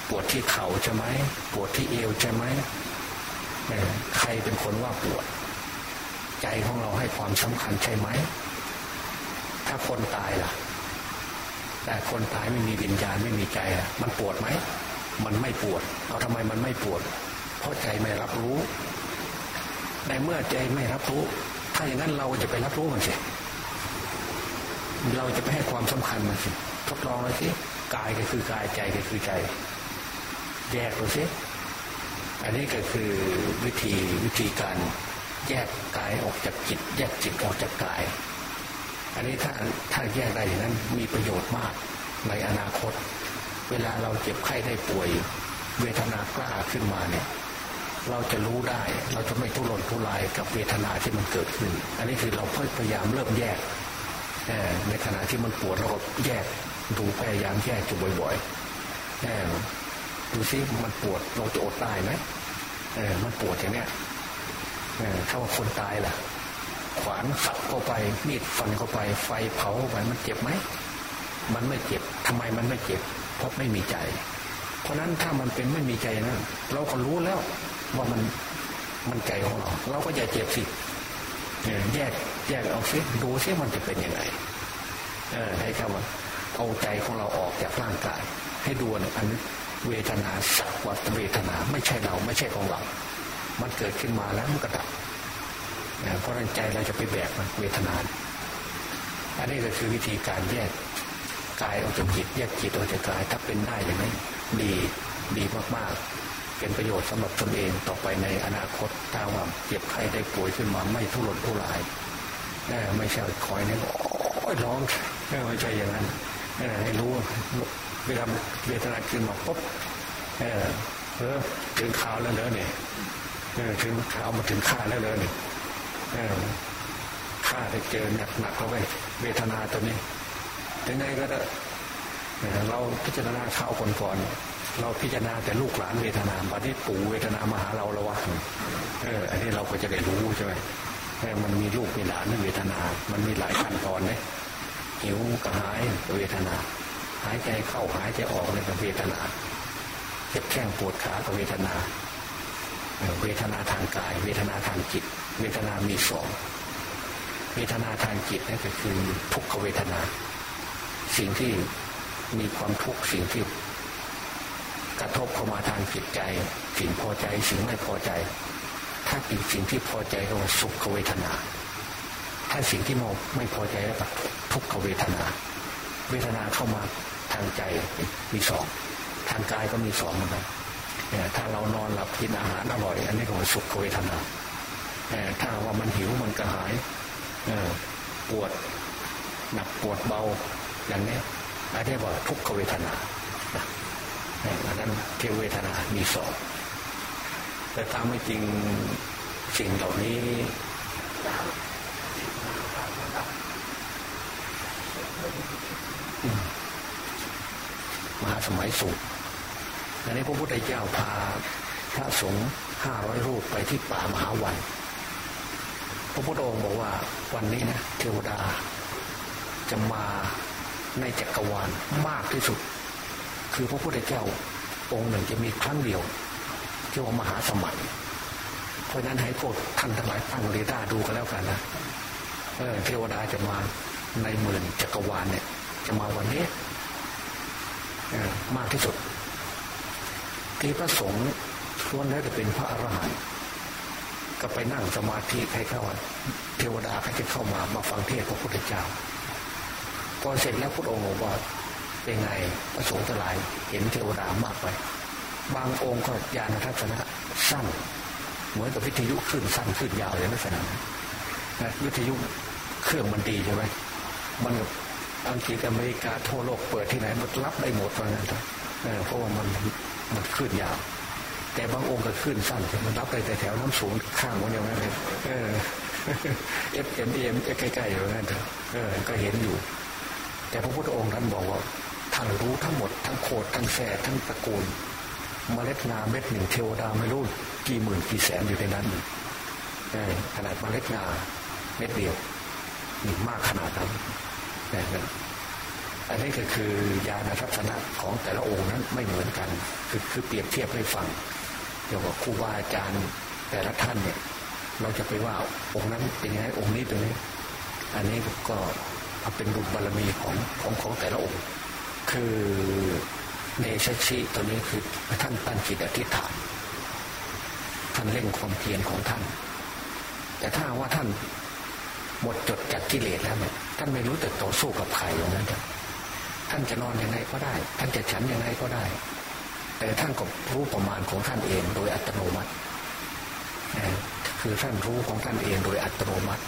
ปวดที่เข่าใช่ไหม ปวดที่เอวใช่ไหมใครเป็นคนว่าปวด ใจของเราให้ความสำคัญใช่ไหม ถ้าคนตายล่ะ แต่คนตายไม่มีวิญญาณไม่มีใจอะ มันปวดไหม มันไม่ปวด เอาทำไมมันไม่ปวด เพราะใจไม่รับรู้ ในเมื่อใจไม่รับรู้ ถ้าอย่างนั้นเราจะไปรับรู้มันสิเเราจะไปให้ความสำคัญมันสิทดลองเลยสิกายก็คือกายใจก็คือใจ แยกดูสิอันนี้ก็คือวิธีวิธีการแยกกายออกจากจิต แยกจิตออกจากกาย อันนี้ถ้าถ้าแยกได้อย่างนั้นมีประโยชน์มากในอนาคต เวลาเราเจ็บไข้ได้ป่วย เวทนากล้าขึ้นมาเนี่ยเราจะรู้ได้ เราจะไม่ทุรนทุรายกับเวทนาที่มันเกิดขึ้น อันนี้คือเราพยายามเริ่มแยก ในขณะที่มันปวดเราก็แยกดูพยายามแยกอยู่บ่อยๆดูซิมันปวดเราจะอดได้ไหมเออมันปวดอย่างเนี้ยเออถ้าว่าคนตายล่ะ ขวานสับเข้าไป มีดฟันเข้าไป ไฟเผาเข้าไปมันเจ็บไหมมันไม่เจ็บทำไมมันไม่เจ็บ เพราะไม่มีใจ เพราะนั้นถ้ามันเป็นไม่มีใจนั้นเราก็รู้แล้วว่ามันมันใจของเรา เราก็อย่าเจ็บสิแยก แยกเอาซิดูซิมันจะเป็นยังไงเออให้คำว่าเอาใจของเราออกจากร่างกาย ให้ดูนะอันเวทนาสักวัตเวทนาไม่ใช่เราไม่ใช่ของเรา มันเกิดขึ้นมาแล้วมันก็ดับเพราะนั้นใจเราจะไปแบกมันเวทนา อันนี้ก็คือวิธีการแยกกายออกจากจิตแยกจิตออกจากกายถ้าเป็นได้อย่างนี้ดีดีมากๆ เป็นประโยชน์สำหรับตนเองต่อไปในอนาคตถ้าว่าเจ็บไข้ได้ป่วยขึ้นมาไม่ทุรนทุราย ไม่ใช่คอยเนี่ยโอ้ยร้องไม่ใช่อย่างนั้นให้รู้เวลาเวทนาขึ้นมาปุ๊บเออเออถึงข่าวแล้วเนอะเนี่ยเออถึงข่าวมาถึงข่าแล้วเลยเนี่ยเออข้าได้เจอหนักหนักเข้าไปเวทนาตัวนี้ยังไงก็ได้เราพิจารณาข่าวก่อนๆเราพิจารณาแต่ลูกหลานเวทนาบัดนี้ปู่เวทนามาหาเราแล้ววะเอออันนี้เราก็จะได้รู้ใช่ไหม มันมีลูกมีหลานเวทนา มันมีหลายขั้นตอนเนี่ยหิวกระหายเวทนา หายใจเข้าหายใจออกเลยกับเวทนาเจ็บแข้งปวดขากับเวทนา เวทนาทางกาย เวทนาทางจิต เวทนามีสองเวทนาทางจิตนั่นก็คือทุกขเวทนา สิ่งที่มีความทุกข์สิ่งที่กระทบเข้ามาทางจิตใจ สิ่งพอใจสิ่งไม่พอใจ ถ้าเป็นสิ่งที่พอใจก็ว่าสุขเวทนา ถ้าสิ่งที่มไม่พอใจแล้วก็ทุกขเวทนา เวทนาเข้ามาทางใจมีสองทางกายก็มีสองเหมือนกันถ้าเรานอนหลับกินอาหารอร่อย อันนี้ก็สุขเวทนาถ้าว่ามันหิวมันกระหายปวดหนักปวดเบาอย่างนี้อันนี้ว่าทุกขเวทนาอันนั้นเทวเวทนามีสอง แต่ตามไม่จริงสิ่งเหล่านี้ มหาสมัยสุดอันนี้พระพุทธเจ้าพาพระสงฆ์ห้าร้อยรูปไปที่ป่ามหาวัน พระพุทธองค์บอกว่าวันนี้นะเทวดา จะมาในจักรวาลมากที่สุด คือพระพุทธเจ้าองค์หนึ่งจะมีครั้งเดียว ที่ว่ามหาสมัย เพราะนั้นให้พวกท่านทั้งหลายตั้งเรดาร์ดูกันแล้วกันนะเออเทวดาจะมาในหมื่นจักรวาลเนี่ย จะมาวันนี้มากที่สุด ที่พระสงฆ์ล้วนแล้วจะเป็นพระอรหันต์ก็ไปนั่งสมาธิให้เข้าเทวดาเขาจะเข้ามามาฟังเทศพระพุทธเจ้า พอเสร็จแล้วพระองค์บอกว่าเป็นไงพระสงฆ์ทั้งหลาย เห็นเทวดามากไป บางองค์ก็ญาณทัศนะสั้น เหมือนกับวิทยุขึ้นสั้นขึ้นยาวอย่างนั้นนะวิทยุเครื่องมันดีใช่ไหมมันอังกฤษอเมริกาทั่วโลกเปิดที่ไหนมันรับได้หมดเพราะนั้นเพราะว่ามันมันขึ้นยาว แต่บางองค์ก็ขึ้นสั้นมันรับได้แต่แถวน้ำสูงข้างวันอย่างนั้นเลยเออเอฟเอ็มเอ็มใกล้ๆอย่างนั้นเออก็เห็นอยู่ แต่พระพุทธองค์ท่านบอกว่าท่านรู้ทั้งหมดทั้งโคตรทั้งแซ่ทั้งตระกูล เมล็ดงาเม็ดหนึ่งเทวดาไม่รู้กี่หมื่นกี่แสนอยู่ในนั้นขนาดเมล็ดงาเม็ดเดียวนี่มากขนาดนั้นอันนี้ก็คือญาณทัศนะของแต่ละองค์นั้นไม่เหมือนกัน คือคือเปรียบเทียบให้ฟังเกี่ยวกับครูบาอาจารย์แต่ละท่านเนี่ย เราจะไปว่าองค์นั้นเป็นยังไงองค์นี้เป็นยังไงอันนี้ก็เป็นบุญบารมีของของของแต่ละองค์ คือ เนชชิตัวนี้คือท่านตั้งจิตอธิษฐาน ท่านเร่งความเพียรของท่าน แต่ถ้าว่าท่านหมดจดจากกิเลสแล้วเนี่ยท่านไม่รู้จะต่อสู้กับใครอย่างนั้นท่านจะนอนยังไงก็ได้ ท่านจะฉันยังไงก็ได้ แต่ท่านก็รู้ประมาณของท่านเองโดยอัตโนมัติคือท่านรู้ของท่านเองโดยอัตโนมัติ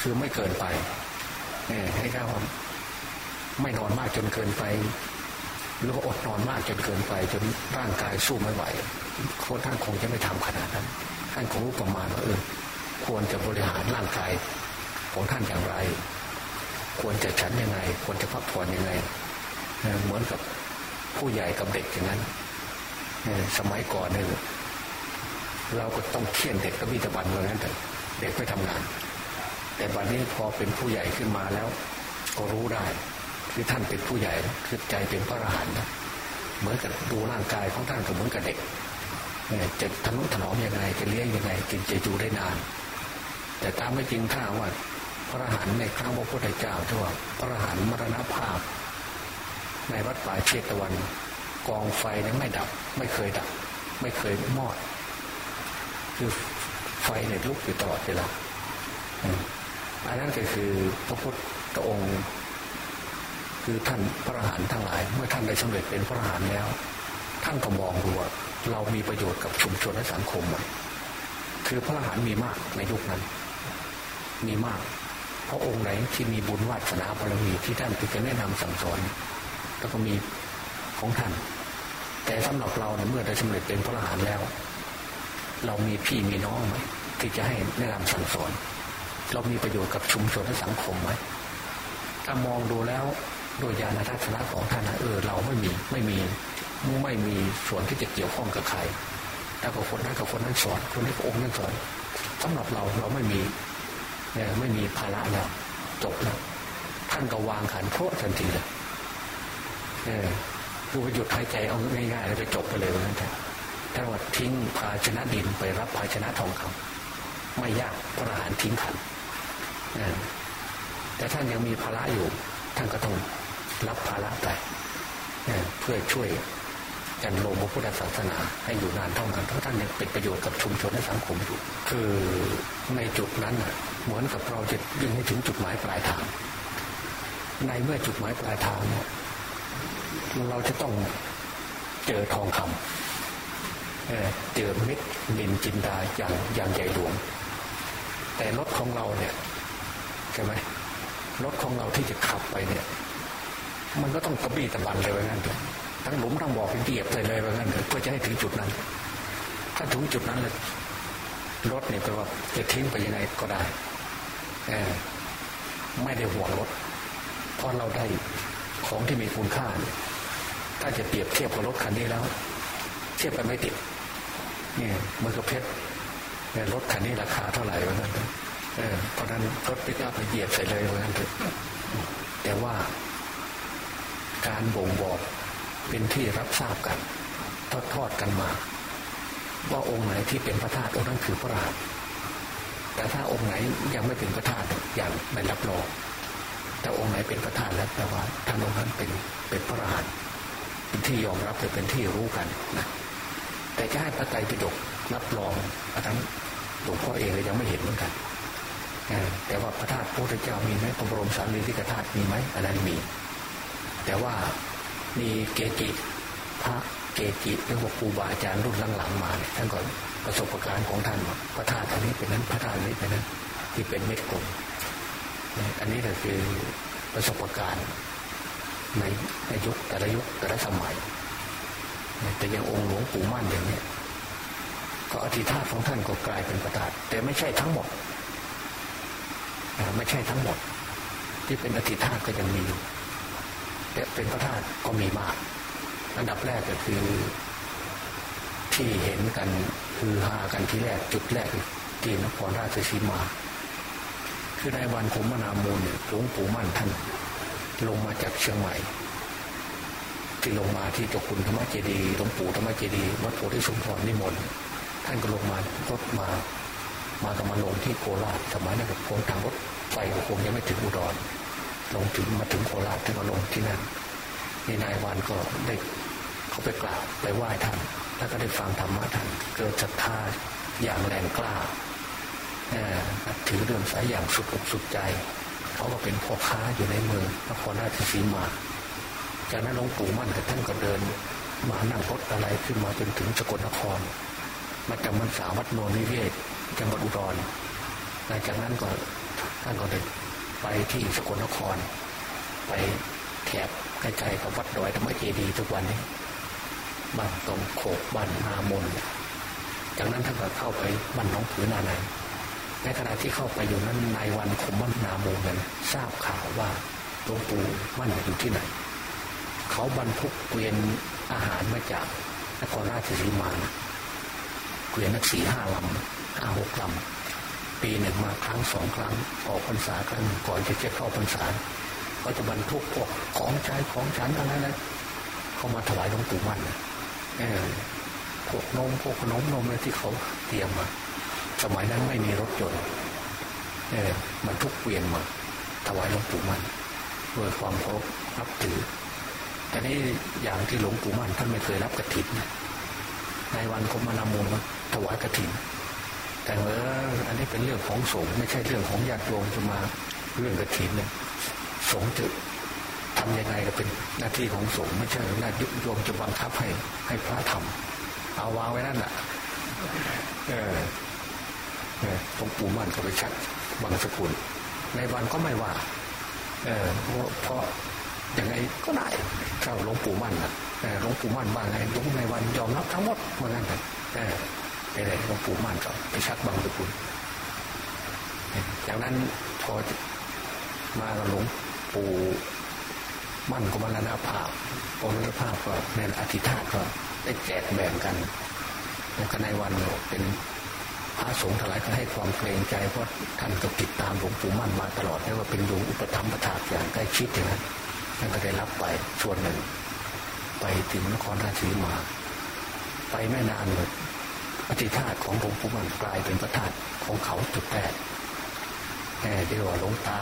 คือไม่เกินไปให้ข้าวไม่นอนมากจนเกินไป หรือว่าอดนอนมากจนเกินไปจนร่างกายสู้ไม่ไหวโค้ท่านคงจะไม่ทำขนาดนั้น ท่านคงรู้ประมาณว่าเออควรจะบริหารร่างกายของท่านอย่างไร ควรจะฉันยังไง ควรจะพักผ่อนยังไงเหมือนกับผู้ใหญ่กับเด็กอย่างนั้นสมัยก่อนเนี่ยเราก็ต้องเคี่ยนเด็กก็มีตะบันเหมือนกันแต่เด็กไม่ทำงาน แต่วันนี้พอเป็นผู้ใหญ่ขึ้นมาแล้ว ก็รู้ได้ คือท่านเป็นผู้ใหญ่คือใจเป็นพระอรหันต์เหมือนกับดูร่างกายของท่านก็เหมือนกับเด็กจะทนุถนอมยังไงจะเลี้ยงยังไงกินจะอยู่ได้นาน แต่ตามไม่จริงถ้าว่า พระอรหันต์ในครั้งพระพุทธเจ้าที่ว่าพระอรหันต์มรณภาพ ในวัดป่าเชตวัน กองไฟนั้นไม่ดับ ไม่เคยดับ ไม่เคยมอด คือไฟเนี่ยลุกอยู่ตลอดเวลาอันนั้นก็คือพระพุทธองค์ คือท่านพระอรหันต์ทั้งหลาย เมื่อท่านได้สำเร็จเป็นพระอรหันต์แล้ว ท่านก็มองดูว่าเรามีประโยชน์กับชุมชนและสังคมไหมคือพระอรหันต์มีมากในยุคนั้น มีมาก เพราะองค์ไหนที่มีบุญวาสนาบารมีที่ท่านจะแนะนำสั่งสอนแล้วก็มีของท่าน แต่สำหรับเราเนี่ยเมื่อได้สำเร็จเป็นพระอรหันต์แล้ว เรามีพี่มีน้องไหมที่จะให้แนะนำสั่งสอน เรามีประโยชน์กับชุมชนและสังคมไหมถ้ามองดูแล้ว โดยญาณทัศนะของท่านเออเราไม่มีไม่มีไม่มีส่วนที่จะเกี่ยวข้องกับใครแต่กับคนนั้นกับคนนั้นสอนคนนี้กับองค์นั้นสอนสำหรับเราเราไม่มีเนี่ยไม่มีภาระแล้วจบแล้วท่านก็วางขันโทษทันทีเลยเออคือหยุดหายใจเอาง่ายๆแล้วไปจบไปเลยนั้นแต่ถ้าว่าทิ้งภาชนะดินไปรับภาชนะทองคำไม่ยากพระอรหันต์ทิ้งขันแต่ท่านยังมีภาระอยู่ ท่านก็ต้อง รับภาระไปเพื่อช่วยกันลงพระพุทธศาสนาให้อยู่นานเท่านั้นเพราะท่านยังเป็นประโยชน์กับชุมชนและสังคมอยู่ คือในจุดนั้นเหมือนกับเราจะยิ่งให้ถึงจุดหมายปลายทาง ในเมื่อจุดหมายปลายทางเนี่ยเราจะต้องเจอทองคำเจอเม็ดนินจินดาอย่างอย่างใหญ่หลวง แต่รถของเราเนี่ยใช่ไหมรถของเราที่จะขับไปเนี่ย มันก็ต้องกระบี่ตะบันเลยว่างั้นเถอะทั้งหลุมทั้งบ่อเป็นเกียบเลยเลยว่างั้นเถอะเพื่อจะให้ถึงจุดนั้น ถ้าถึงจุดนั้นเลยรถเนี่ยแปลว่าจะทิ้งไปยังไงก็ได้ไม่ได้ห่วงรถเพราะเราได้ของที่มีคุณค่า ถ้าจะเปรียบเทียบกับรถคันนี้แล้ว เทียบกันไม่ติดเนี่ยมันก็เพชรรถคันนี้ราคาเท่าไหร่วะนั่นเพราะนั้นรถปิกอัพไปเหยียบใส่เลยว่างั้นเถอะแต่ว่า การบ่งบอกเป็นที่รับทราบกันทอดทอดกันมา ว่าองค์ไหนที่เป็นพระธาตุองค์นั้นคือพระราชแต่ถ้าองค์ไหนยังไม่เป็นพระธาตุอย่างไม่รับรองแต่องค์ไหนเป็นพระธาตุแล้วแปลว่าท่านองค์นั้นเป็นเป็นพระราชเป็นที่ยอมรับหรือเป็นที่รู้กันนะแต่จะให้พระไตรปิฎกรับรองอันนั้นหลวงพ่อเองเลยยังไม่เห็นเหมือนกันแต่ว่าพระธาตุพระพุทธเจ้ามีไหมพระบรมสารีริกธาตุมีไหมอันนั้นมี แต่ว่ามีเกจิพระเกจิหรือว่าครูบาอาจารย์รุ่นหลังๆมาเนี่ยท่านก็ประสบการณ์ของท่านพระธาตุอันนี้เป็นนั้นพระธาตุนี้เป็นนั้นที่เป็นเม็ดกลมอันนี้ก็คือประสบการณ์ในในยุคแต่ละยุคแต่ละสมัย แต่ยังองค์หลวงปู่มั่นอย่างนี้ก็อธิธาตของท่านก็กลายเป็นพระธาตุแต่ไม่ใช่ทั้งหมด ไม่ใช่ทั้งหมด ที่เป็นอธิธาตก็ยังมีอยู่ แต่เป็นพระธาตุก็มีมาก อันดับแรกก็คือ ที่เห็นกันคือหากันที่แรกจุดแรกที่นครราชสีมา คือในวันผมมนามูลหลวงปู่มั่นท่าน ลงมาจากเชียงใหม่ที่ลงมาที่เจ้าคุณธรรมเจดีหลวงปู่ธรรมเจดีวัดโพธิสุนทรนิมนต์ท่านก็ลงมารถมา มาก็มาลงที่โคราชสมัยนั้นกับโคงทางรถไฟคงยังไม่ถึงอุดร ลงถึงมาถึงโคราชถึงมาลงที่นั่นนี่นายวันก็ได้เขาไปกราบไปไหว้ท่านแล้วก็ได้ฟังธรรมะท่านเกิดศรัทธาอย่างแรงกล้าถือเรื่องสายอย่างสุดอกสุดใจ เขาก็เป็นพ่อค้าอยู่ในเมืองนครราชสีมา จากนั้นหลวงปู่มั่นกับท่านก็เดิน มานั่งรถอะไรขึ้นมาจนถึงสกลนคร มาจำมันสาวัดโนนิเวศจังหวัดอุดรหลังจากนั้นก็ท่านก็เดิน ไปที่สกลนคร ไปแถบใกล้ๆกับวัดดอยธรรมเจดีทุกวันนี้บ้านตรงโขกบ้านนามนจากนั้นท่านก็เข้าไปบ้านน้องผือนาในในขณะที่เข้าไปอยู่นั้นนายวันคมมั่นนามงนั้นทราบข่าวว่าหลวงปู่มั่นอยู่ที่ไหน เขาบรรทุกเกวียนอาหารมาจากนครราชสีมาเกวียนนักสี่ห้าลำห้าหกลำ ปีหนึ่งมาครั้งสองครั้งออกพรรษาครั้งก่อนจะเจ็เข้าพรรษาก็จะบรรทุกพวกของใช้ของฉันอะไรนะเข้ามาถวายหลวงปู่มั่นเออพวกนมพวกขนมนมอะไรที่เขาเตรียมมา สมัยนั้นไม่มีรถยนต์เออมันทุกเวียนมา ถวายหลวงปู่มั่นโดยความเคารพนับถือแต่นี่อย่างที่หลวงปู่มั่นท่านไม่เคยรับกระถิ่นในวันก็มานำมูลมาถวายกระถิ่น แต่เอออันนี้เป็นเรื่องของสงฆ์ไม่ใช่เรื่องของญาติโยมจะมาเรื่องกระถิ่นเนี่ยสงฆ์จะทำยังไงก็เป็นหน้าที่ของสงฆ์ไม่ใช่ญาติโยมจะบังคับให้ให้พระทำเอาวางไว้นั่นแหละเออหลวงปู่มั่นก็ไปชักบางสกุล ในวันก็ไม่ว่า เออเพราะย่างไงก็ได้ถ้าหลวงปู่มั่นนะหลวงปู่มั่นว่าไงหลวงในวันยอมรับทั้งหมดเหมือนกันเออ ไปเลยหลวงปู่มั่นก็ไปชักบางสกุลจากนั้นพอมาหลวงปู่มั่นก็มรณภาพมรณภาพก็ในอธิษฐานก็ได้แจกแบ่งกันแล้วก็ในวันเป็นพระสงฆ์ทั้งหลายก็ให้ความเกรงใจเพราะท่านก็ติดตามหลวงปู่มั่นมาตลอดแล้วว่าเป็นดวงอุปถัมภ์ประทาอย่างใกล้ชิดอย่างนั้นท่านก็ได้รับไปส่วนหนึ่ง ไปถึงนครราชสีมา ไปไม่นานเลย ปฏิธาตของหลวงปู่มันกลายเป็นพระธาตุของเขาจุดแรกแหมที่ว่าหลวงตา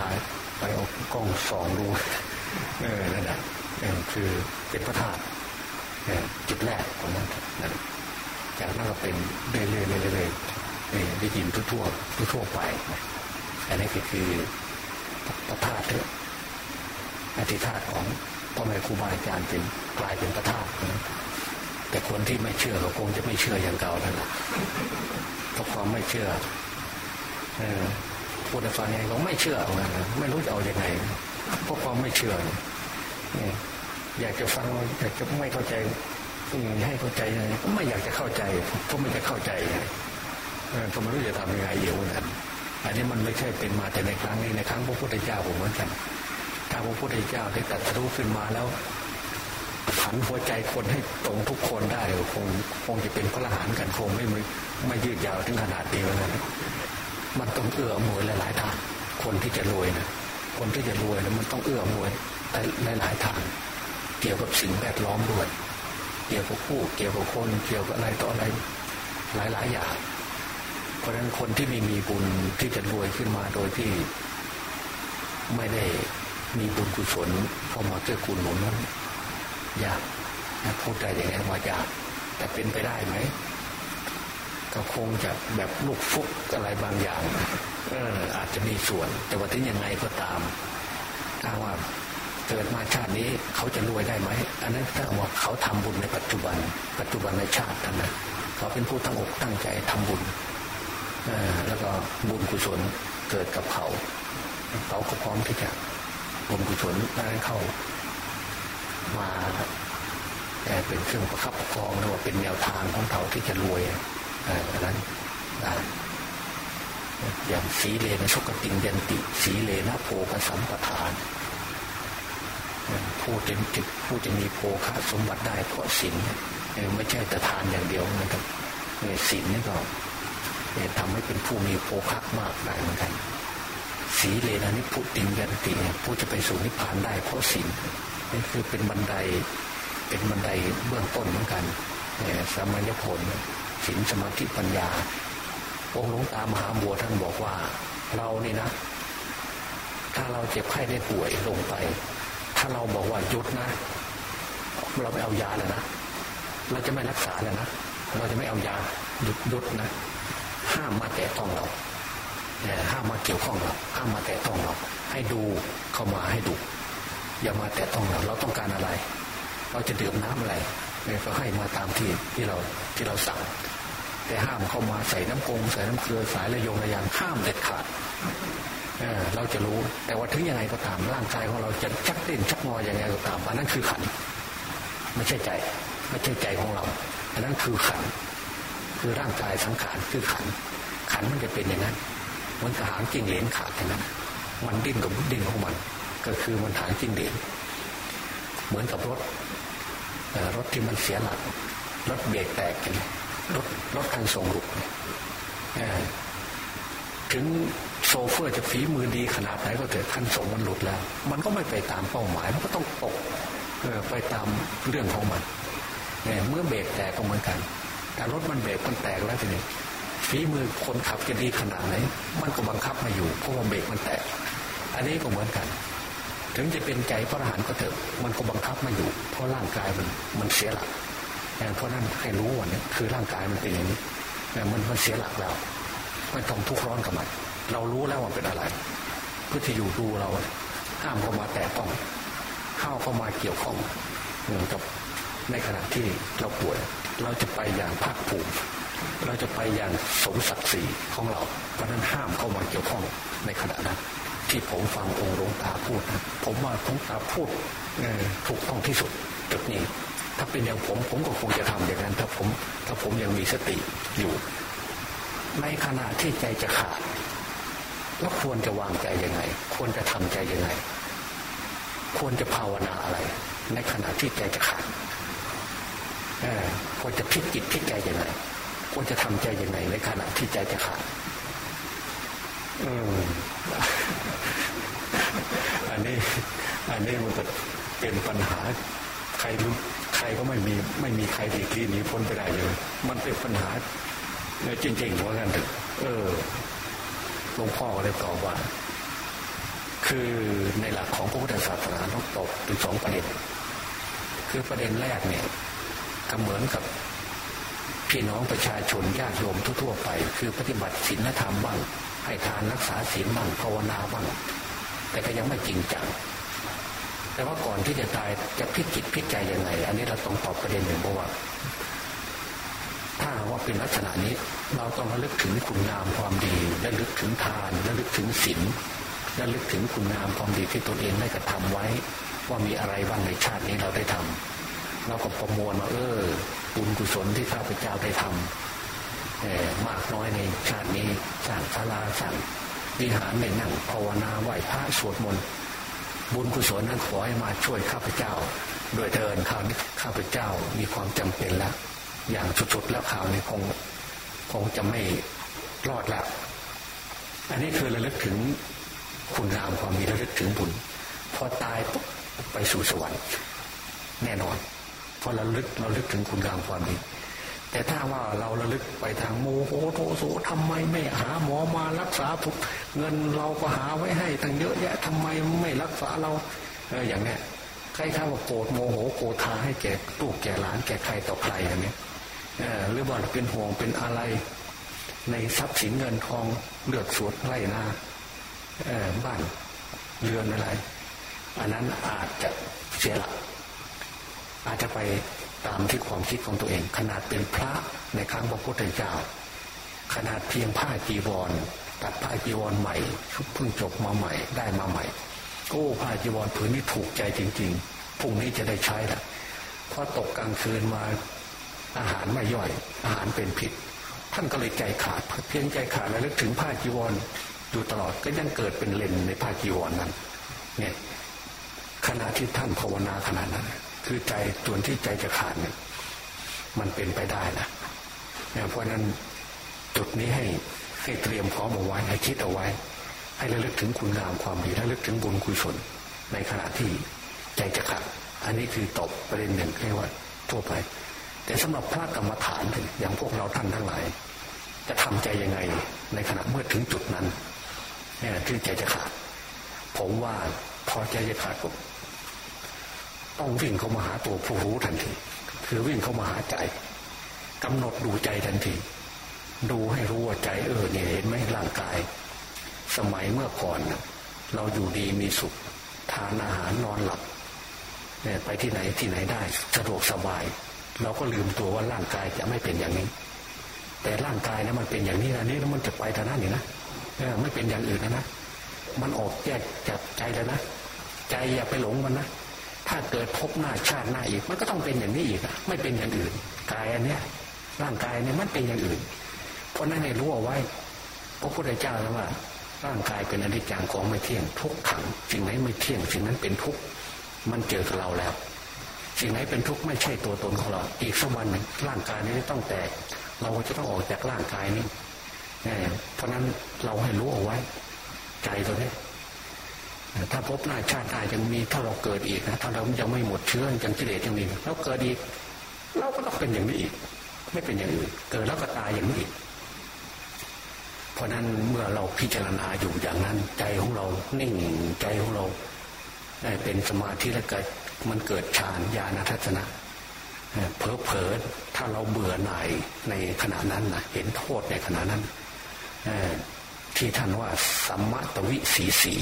ไปเอากล้องสองดูเออนั่นแหละคือเป็นพระธาตุจุดแรกของนั้นจากนั้นก็เป็นเรื่อยๆได้ยินทั่วทั่วทั่วไปอันนี้ก็คือพระธาตุอธิธาตุของพ่อแม่ครูบาอาจารย์เป็นกลายเป็นพระธาตุ แต่คนที่ไม่เชื่อก็คงจะไม่เชื่ออย่างเก่าแล้วนะเพราะความไม่เชื่อเออพูดแต่ฟังไงก็ไม่เชื่อเหมือนกันไม่รู้จะเอาอยัางไงเพราะความไม่เชื่อเนี่ยอยากจะฟังอยากจะไม่เข้าใจให้เข้าใจก็ไม่อยากจะเข้าใจเพราะไม่จะเข้าใจก็ไม่รู้จะทำยังไงอยู่นกันอันนี้มันไม่ใช่เป็นมาแต่ในครั้งนี้ในครั้งพระพุทธเจ้าผมเหมือนกันถ้าพระพุทธเจ้าได้ตรัสรู้ขึ้นมาแล้ว ผันหัวใจคนให้ตรงทุกคนได้คงคงจะเป็นพระอรหันต์กันคงไม่ไม่ยืดยาวถึงขนาดนี้เหมือนกันมันต้องเอื้อมวยหลายๆทางคนที่จะรวยนะคนที่จะรวยนะมันต้องเอื้อมวยแต่หลายๆทางเกี่ยวกับสิ่งแวดล้อมด้วย เกี่ยวกับผู้เกี่ยวกับคนเกี่ยวกับอะไรต่ออะไรหลายๆอย่าง เพราะฉะนั้นคนที่ไม่มีบุญที่จะรวยขึ้นมาโดยที่ ไม่ได้มีบุญกุศลเข้ามาเกื้อกูลหนุนนั้น ยากพูดได้อย่างนี้ว่ายากแต่เป็นไปได้ไหมก็คงจะแบบลูกฟุกอะไรบางอย่างเอออาจจะมีส่วน แต่ว่าถึงยังไงก็ตามถ้าว่าเกิดมาชาตินี้เขาจะรวยได้ไหมอันนั้นถ้าว่าเขาทำบุญในปัจจุบัน ปัจจุบันในชาตินั้นนะเขาเป็นผู้ตั้งอกตั้งใจทำบุญแล้วก็บุญกุศลเกิดกับเขา เขาก็พร้อมที่จะบุญกุศลได้เข้า มาแต่เป็นเครื่องประคับประคองหรือว่าเป็นแนวทางของเขาที่จะรวยอันนั้นอย่างสีเลนะชกติงยันติ สีเลนะโพกสัมปทานผู้จะจิตผู้จะมีโพคะสมบัติได้เพราะศีลไม่ใช่แต่ทานอย่างเดียวนะครับศีลนี่ก็เนี่ยทำให้เป็นผู้มีโภคะมากได้เหมือนกัน สีเลนะนิพุติงยันติผู้จะไปสู่นิพพานได้เพราะศีล นี่คือเป็นบันได เป็นบันไดเบื้องต้นเหมือนกันเนี่ยสมัญผลศีลสมาธิปัญญาองค์หลวงตามหาบัวท่านบอกว่า เรานี่นะ ถ้าเราเจ็บไข้ได้ป่วยลงไป ถ้าเราบอกว่าหยุดนะ เราไม่เอายาเลยนะเราจะไม่รักษาเลยนะเราจะไม่เอายาหยุดหยุดนะห้ามมาแตะต้องเราห้ามมาเกี่ยวข้องเราห้ามมาแตะต้องเราให้ดูเข้ามาให้ดู อย่ามาแตะต้องเราเราต้องการอะไร เราจะดื่มน้ำอะไรเนี่ยก็ให้มาตามที่ที่เราที่เราสั่ง แต่ห้ามเข้ามาใส่น้ำกงใส่น้ำเกลือสายระยงระยางห้ามเด็ดขาดเเราจะรู้แต่ว่าถึงยังไงก็ตามร่างกายของเราจะชักเต้นชักงอยังไงก็ตามอันนั้นคือขันไม่ใช่ใจไม่ใช่ใจของเรา อันนั้นคือขันคือร่างกายสังขารคือขัน ขันมันจะเป็นอย่างนั้นมันกระหางจิ้งเหลนขาดอย่างนั้น มันดิ้นกับดิ้นของมัน ก็คือมันหางจิ้งเหลนเหมือนกับรถรถที่มันเสียหลักรถเบรกแตกกันรถรถคันส่งหลุดถึงโซเฟอร์จะฝีมือดีขนาดไหนก็เถิดคันส่งมันหลุดแล้ว มันก็ไม่ไปตามเป้าหมาย มันก็ต้องตกไปตามเรื่องของมันเมื่อเบรกแตกก็เหมือนกัน แต่รถมันเบรกมันแตกแล้วทีนี้ฝีมือคนขับจะดีขนาดไหน มันก็บังคับมาอยู่เพราะว่าเบรกมันแตก อันนี้ก็เหมือนกัน ถึงจะเป็นใจพระอรหันต์ก็เถอะมันก็บังคับไมาอยู่ เพราะร่างกายมันมันเสียหลักเพราะนั้นให้รู้ว่าเนี่ยคือร่างกายมันเป็นอย่างนี้มันมันเสียหลักแล้วไม่ต้องทุกข์ร้อนกับมัน เรารู้แล้วว่าเป็นอะไรเพื่อที่อยู่ดูเราห้ามเข้ามาแตะต้องเข้าเข้ามาเกี่ยวข้องเหมือนกับในขณะที่เราป่วย เราจะไปอย่างภาคภูมิเราจะไปอย่างสมศักดิ์ศรีของเราเพราะนั้นห้ามเข้ามาเกี่ยวข้องในขณะนั้น ที่ผมฟังองค์หลวงตาพูดนะผมว่าหลวงตาพูดถูกต้องที่สุดจุดนี้ ถ้าเป็นอย่างผมผมก็คงจะทำอย่างนั้นถ้าผม ถ้าผมยังมีสติอยู่ ในขณะที่ใจจะขาดแล้วควรจะวางใจยังไง ควรจะทำใจยังไง ควรจะภาวนาอะไร ในขณะที่ใจจะขาดควรจะพิจิตพิจใจยังไงควรจะทำใจยังไงในขณะที่ใจจะขาด อืม นี้ อันนี้มันจะเป็นปัญหาใครรู้ใครก็ไม่มีไม่มีใครดีกรีนี้พ้นไปได้เลย มันเป็นปัญหาจริงๆว่ากันเถอะเออหลวงพ่อก็เลยตอบว่า คือในหลักของพระพุทธศาสนาต้องตอบเป็นสองประเด็น คือประเด็นแรกเนี่ยก็เหมือนกับพี่น้องประชาชนญาติโยมทั่วๆไป คือปฏิบัติศีลธรรมบ้างให้ทานรักษาศีลบ้างภาวนาบ้าง แต่ก็ยังไม่จริงจังแต่ว่าก่อนที่จะตายจะพิจิตพิจัยยังไง อันนี้เราต้องตอบประเด็นหนึ่งเพราะว่า ถ้าว่าเป็นลักษณะนี้ เราต้องระลึกถึงคุณงามความดีและลึกถึงทานและลึกถึงศีลและลึกถึงคุณงามความดีที่ตนเองได้กระทำไว้ ว่ามีอะไรบ้างในชาตินี้เราได้ทำเราก็ประมวลว่าเออบุญกุศลที่ข้าพเจ้าได้ทำมากน้อยในชาตินี้สร้างศาลาสร้าง วิหารในนั่งภาวนาไหว้พระสวดมนต์บุญกุศลนั้นขอให้มาช่วยข้าพเจ้า โดยเดินข่าข้าพเจ้ามีความจำเป็นแล้ว อย่างสุดๆแล้วข่าวนี้คงคงจะไม่รอดแล้ว อันนี้คือระลึกถึงคุณงามความมีระลึกถึงบุญ พอตายปุ๊บไปสู่สวรรค์แน่นอน เพราะเราลึกเราลึกถึงคุณงามความดี แต่ถ้าว่าเราระลึกไปทางโมโหโทโสทำไมไม่หาหมอมารักษาทุกเงินเราก็หาไว้ให้ตั้งเยอะแยะทำไมไม่รักษาเราเอออย่างเนี้ยใครข้าว่าโกรธโมโหโกรธาให้แก่ลูกแก่หลานแก่ใครต่อใครอย่างเนี้ยเออหรือว่าเป็นห่วงเป็นอะไร ในทรัพย์สินเงินทองเลือดสวดไร่นาบ้านเรือนอะไร อันนั้นอาจจะเสียหลักอาจจะไป ตามที่ความคิดของตัวเอง ขนาดเป็นพระในครั้งพระพุทธเจ้า ขนาดเพียงผ้าจีวรตัดผ้าจีวรใหม่เพิ่งจบมาใหม่ได้มาใหม่โอ้ผ้าจีวรผืนนี้ถูกใจจริงๆพรุ่งนี้จะได้ใช้ละพอตกกลางคืนมาอาหารไม่ย่อย อาหารเป็นผิด ท่านก็เลยใจขาดเพียงใจขาดแล้วลึกถึงผ้าจีวรอยู่ตลอดก็ยังเกิดเป็นเลนในผ้าจีวรนั้น เนี่ยขณะที่ท่านภาวนาขนาดนั้น คือใจส่วนที่ใจจะขาดเนี่ยมันเป็นไปได้นะเนี่ยเพราะนั้นจุดนี้ให้ให้เตรียมพร้อมเอาไว้ให้คิดเอาไว้ ให้ระลึกถึงคุณงามความดีระลึกถึงบุญกุศลในขณะที่ใจจะขาดอันนี้คือตบประเด็นหนึ่งแค่ว่าทั่วไป แต่สำหรับพระกรรมฐานอย่างพวกเราท่านทั้งหลาย จะทำใจยังไงในขณะเมื่อถึงจุดนั้นเนี่ยที่ใจจะขาดผมว่าพอใจจะขาดก็ ต้องวิ่งเข้ามาหาตัวผู้รู้ทันที คือวิ่งเข้ามาหาใจกำหนดดูใจทันที ดูให้รู้ว่าใจเออเนี่ยเห็นไหมร่างกาย สมัยเมื่อก่อน เราอยู่ดีมีสุข ทานอาหารนอนหลับเนี่ยไปที่ไหนที่ไหนได้สะดวกสบาย เราก็ลืมตัวว่าร่างกายจะไม่เป็นอย่างนี้ แต่ร่างกายนะมันเป็นอย่างนี้นะนี่แล้วมันจะไปทางนั้นนี่นะไม่เป็นอย่างอื่นนะนะมันออกแยกจากใจแล้วนะ ใจอย่าไปหลงมันนะ ถ้าเกิดพบหน้าชาติหน้าอีก มันก็ต้องเป็นอย่างนี้อีกไม่เป็นอย่างอื่นกายอันเนี้ยร่างกายเนี่ยมันเป็นอย่างอื่น เพราะนั้นให้รู้เอาไว้พระพุทธเจ้าแล้วว่า ร่างกายเป็นอนิจจังของไม่เที่ยงทุกขังสิ่งไหนไม่เที่ยงสิ่งนั้นเป็นทุกข์มันเจอกับเราแล้ว สิ่งไหนเป็นทุกข์ไม่ใช่ตัวตนของเรา อีกสักวันหนึ่งร่างกายนี้ต้องแตก เราจะต้องออกจากร่างกายนี้เพราะนั้นเราให้รู้เอาไว้ ใจตัวนี้ ถ้าพบหน้าชาติตายยังมีถ้าเราเกิดอีกนะถ้าเรายังไม่หมดเชื้อยังกิเลสยังมีแล้วเกิดอีกเราก็ต้องเป็นอย่างนี้อีก ไม่เป็นอย่างอื่นเกิดแล้วก็ตายอย่างนี้อีกเพราะนั้นเมื่อเราพิจารณาอยู่อย่างนั้น ใจของเรานิ่งใจของเราได้เป็นสมาธิแล้วเกิดมันเกิดฌานญาณทัศนะเพอเพอถ้าเราเบื่อหน่ายในขณะนั้นนะเห็นโทษในขณะนั้นที่ท่านว่าสัมมตวิสีสี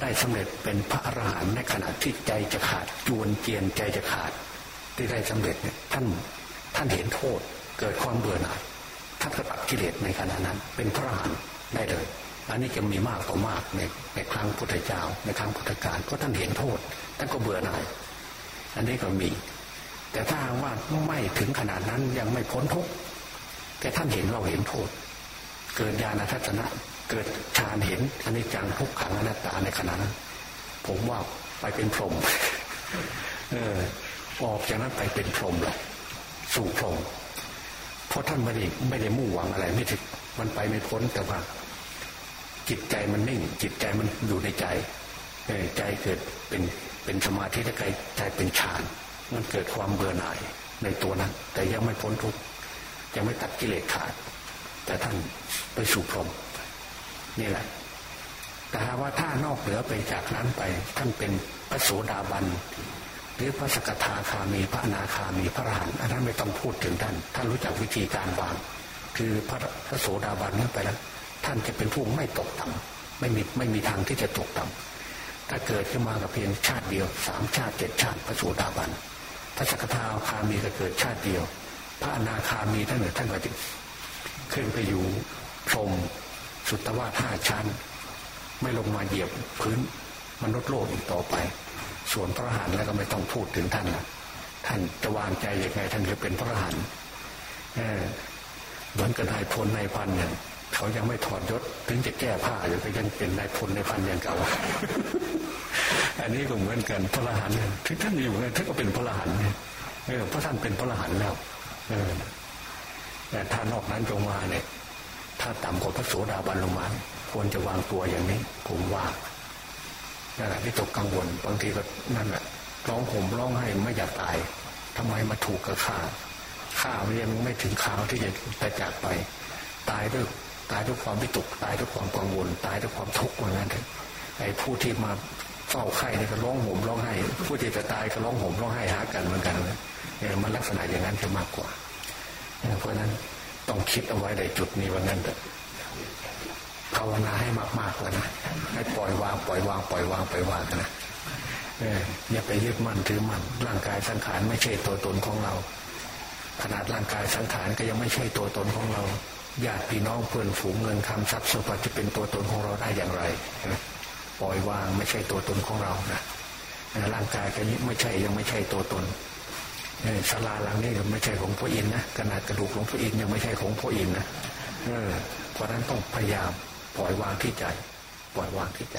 ได้สำเร็จเป็นพระอรหันต์ในขณะที่ใจจะขาดจวนเจียนใจจะขาด ที่ได้สำเร็จเนี่ยท่านท่านเห็นโทษเกิดความเบื่อหน่ายท่านก็ตัดกิเลสในขณะนั้น เป็นพระอรหันต์ได้เลย อันนี้จะมีมากต่อมากในในครั้งพุทธเจ้า ในครั้งพุทธกาลเพราะท่านเห็นโทษท่านก็เบื่อหน่าย อันนี้ก็มี แต่ถ้าว่าไม่ถึงขนาดนั้นยังไม่พ้นทุกข์แต่ท่านเห็นเราเห็นโทษ เกิดญาณทัศนะ เกิดฌานเห็นอันนี้จังทุกขังอนัตตาในขณะนั้นผมว่าไปเป็นพรหมเออออกจากนั้นไปเป็นพรหมเลยสู่พรหมเพราะท่านไม่ได้ไม่ได้มุ่งหวังอะไรไม่ถึงมันไปไม่พ้นแต่ว่า จิตใจมันนิ่ง จิตใจมันอยู่ในใจใจเกิดเป็นเป็นสมาธิและใจใจเป็นฌาน มันเกิดความเบื่อหน่ายในตัวนั้น แต่ยังไม่พ้นทุกยังไม่ตัดกิเลสขาด แต่ท่านไปสู่พรหม นี่แหละ แต่ว่าถ้านอกเหนือไปจากนั้นไปท่านเป็นพระโสดาบันหรือพระสกทาคามีพระนาคามีพระอรหันต์อันนั้นไม่ต้องพูดถึงท่าน ท่านรู้จักวิธีการวาง คือพระพระโสดาบันนั้นไปแล้ว ท่านจะเป็นผู้ไม่ตกต่ำไม่มีไม่มีทางที่จะตกต่ำถ้าเกิดขึ้นมากับเพียงชาติเดียวสามชาติเจ็ดชาติพระโสดาบันพระสกทาคามีก็เกิดชาติเดียว พระอนาคามีท่านเนี่ยท่านก็จะขึ้นไปอยู่พรม สุตวาท่าชั้น ไม่ลงมาเหยียบพื้นมนุษย์โลกอีกต่อไป ส่วนพระหันแล้วก็ไม่ต้องพูดถึงท่านละท่านจะวางใจยังไงท่านจะเป็นพระหันเหมือนกับนายพลนายพันเนี่ยเขายังไม่ถอดยศถึงจะแก้ผ้าอยู่ก็ยังเป็นนายพลนายพันอย่างเก่าอันนี้ก็เหมือนกันพระหันเนี่ยที่ท่านอยู่เนี่ท่านก็เป็นพระหันเนี่ยเพระท่านเป็นพระหันแล้วเออแต่ถ้านอกนั้นจงมาเนี่ย ถ้าต่ำกว่าพระโสดาบันลงมาควรจะวางตัวอย่างนี้ ผมว่านั่นแหละที่ตกกังวลบางทีก็นั่นแหละร้องห่มร้องไห้ไม่อยากตายทำไมมาถูกกับข้าข้ายังไม่ถึงข่าวที่จะไปจากไป ตายด้วยตายด้วยความวิตกตายด้วยความกังวล ตายด้วยความทุกข์เหมือนกันไอ้ผู้ที่มาเฝ้าไข่เนี่ยก็ร้องห่มร้องไห้ผู้ที่จะตายก็ร้องห่มร้องไห้หากันเหมือนกันเลยมันลักษณะอย่างนั้นจะมากกว่าเพราะนั้น ต้องคิดเอาไว้ในจุดนี้ว่างั้นเถอะภาวนาให้มากๆแล้วนะให้ปล่อยวางปล่อยวางปล่อยวางปล่อยวางกันนะเอออย่าไปยึดมั่นถือมั่นร่างกายสังขารไม่ใช่ตัวตนของเรา ขนาดร่างกายสังขารก็ยังไม่ใช่ตัวตนของเราญาติพี่น้องเพื่อนฝูงเงินคำทรัพย์สมบัติจะเป็นตัวตนของเราได้อย่างไรปล่อยวางไม่ใช่ตัวตนของเรานะร่างกายก็ไม่ใช่ยังไม่ใช่ตัวตน ศาลาหลังนี้ไม่ใช่ของพ่ออินนะขนาดกระดูกของพ่ออินยังไม่ใช่ของพ่ออินนะเพราะนั้นต้องพยายามปล่อยวางที่ใจ ปล่อยวางที่ใจ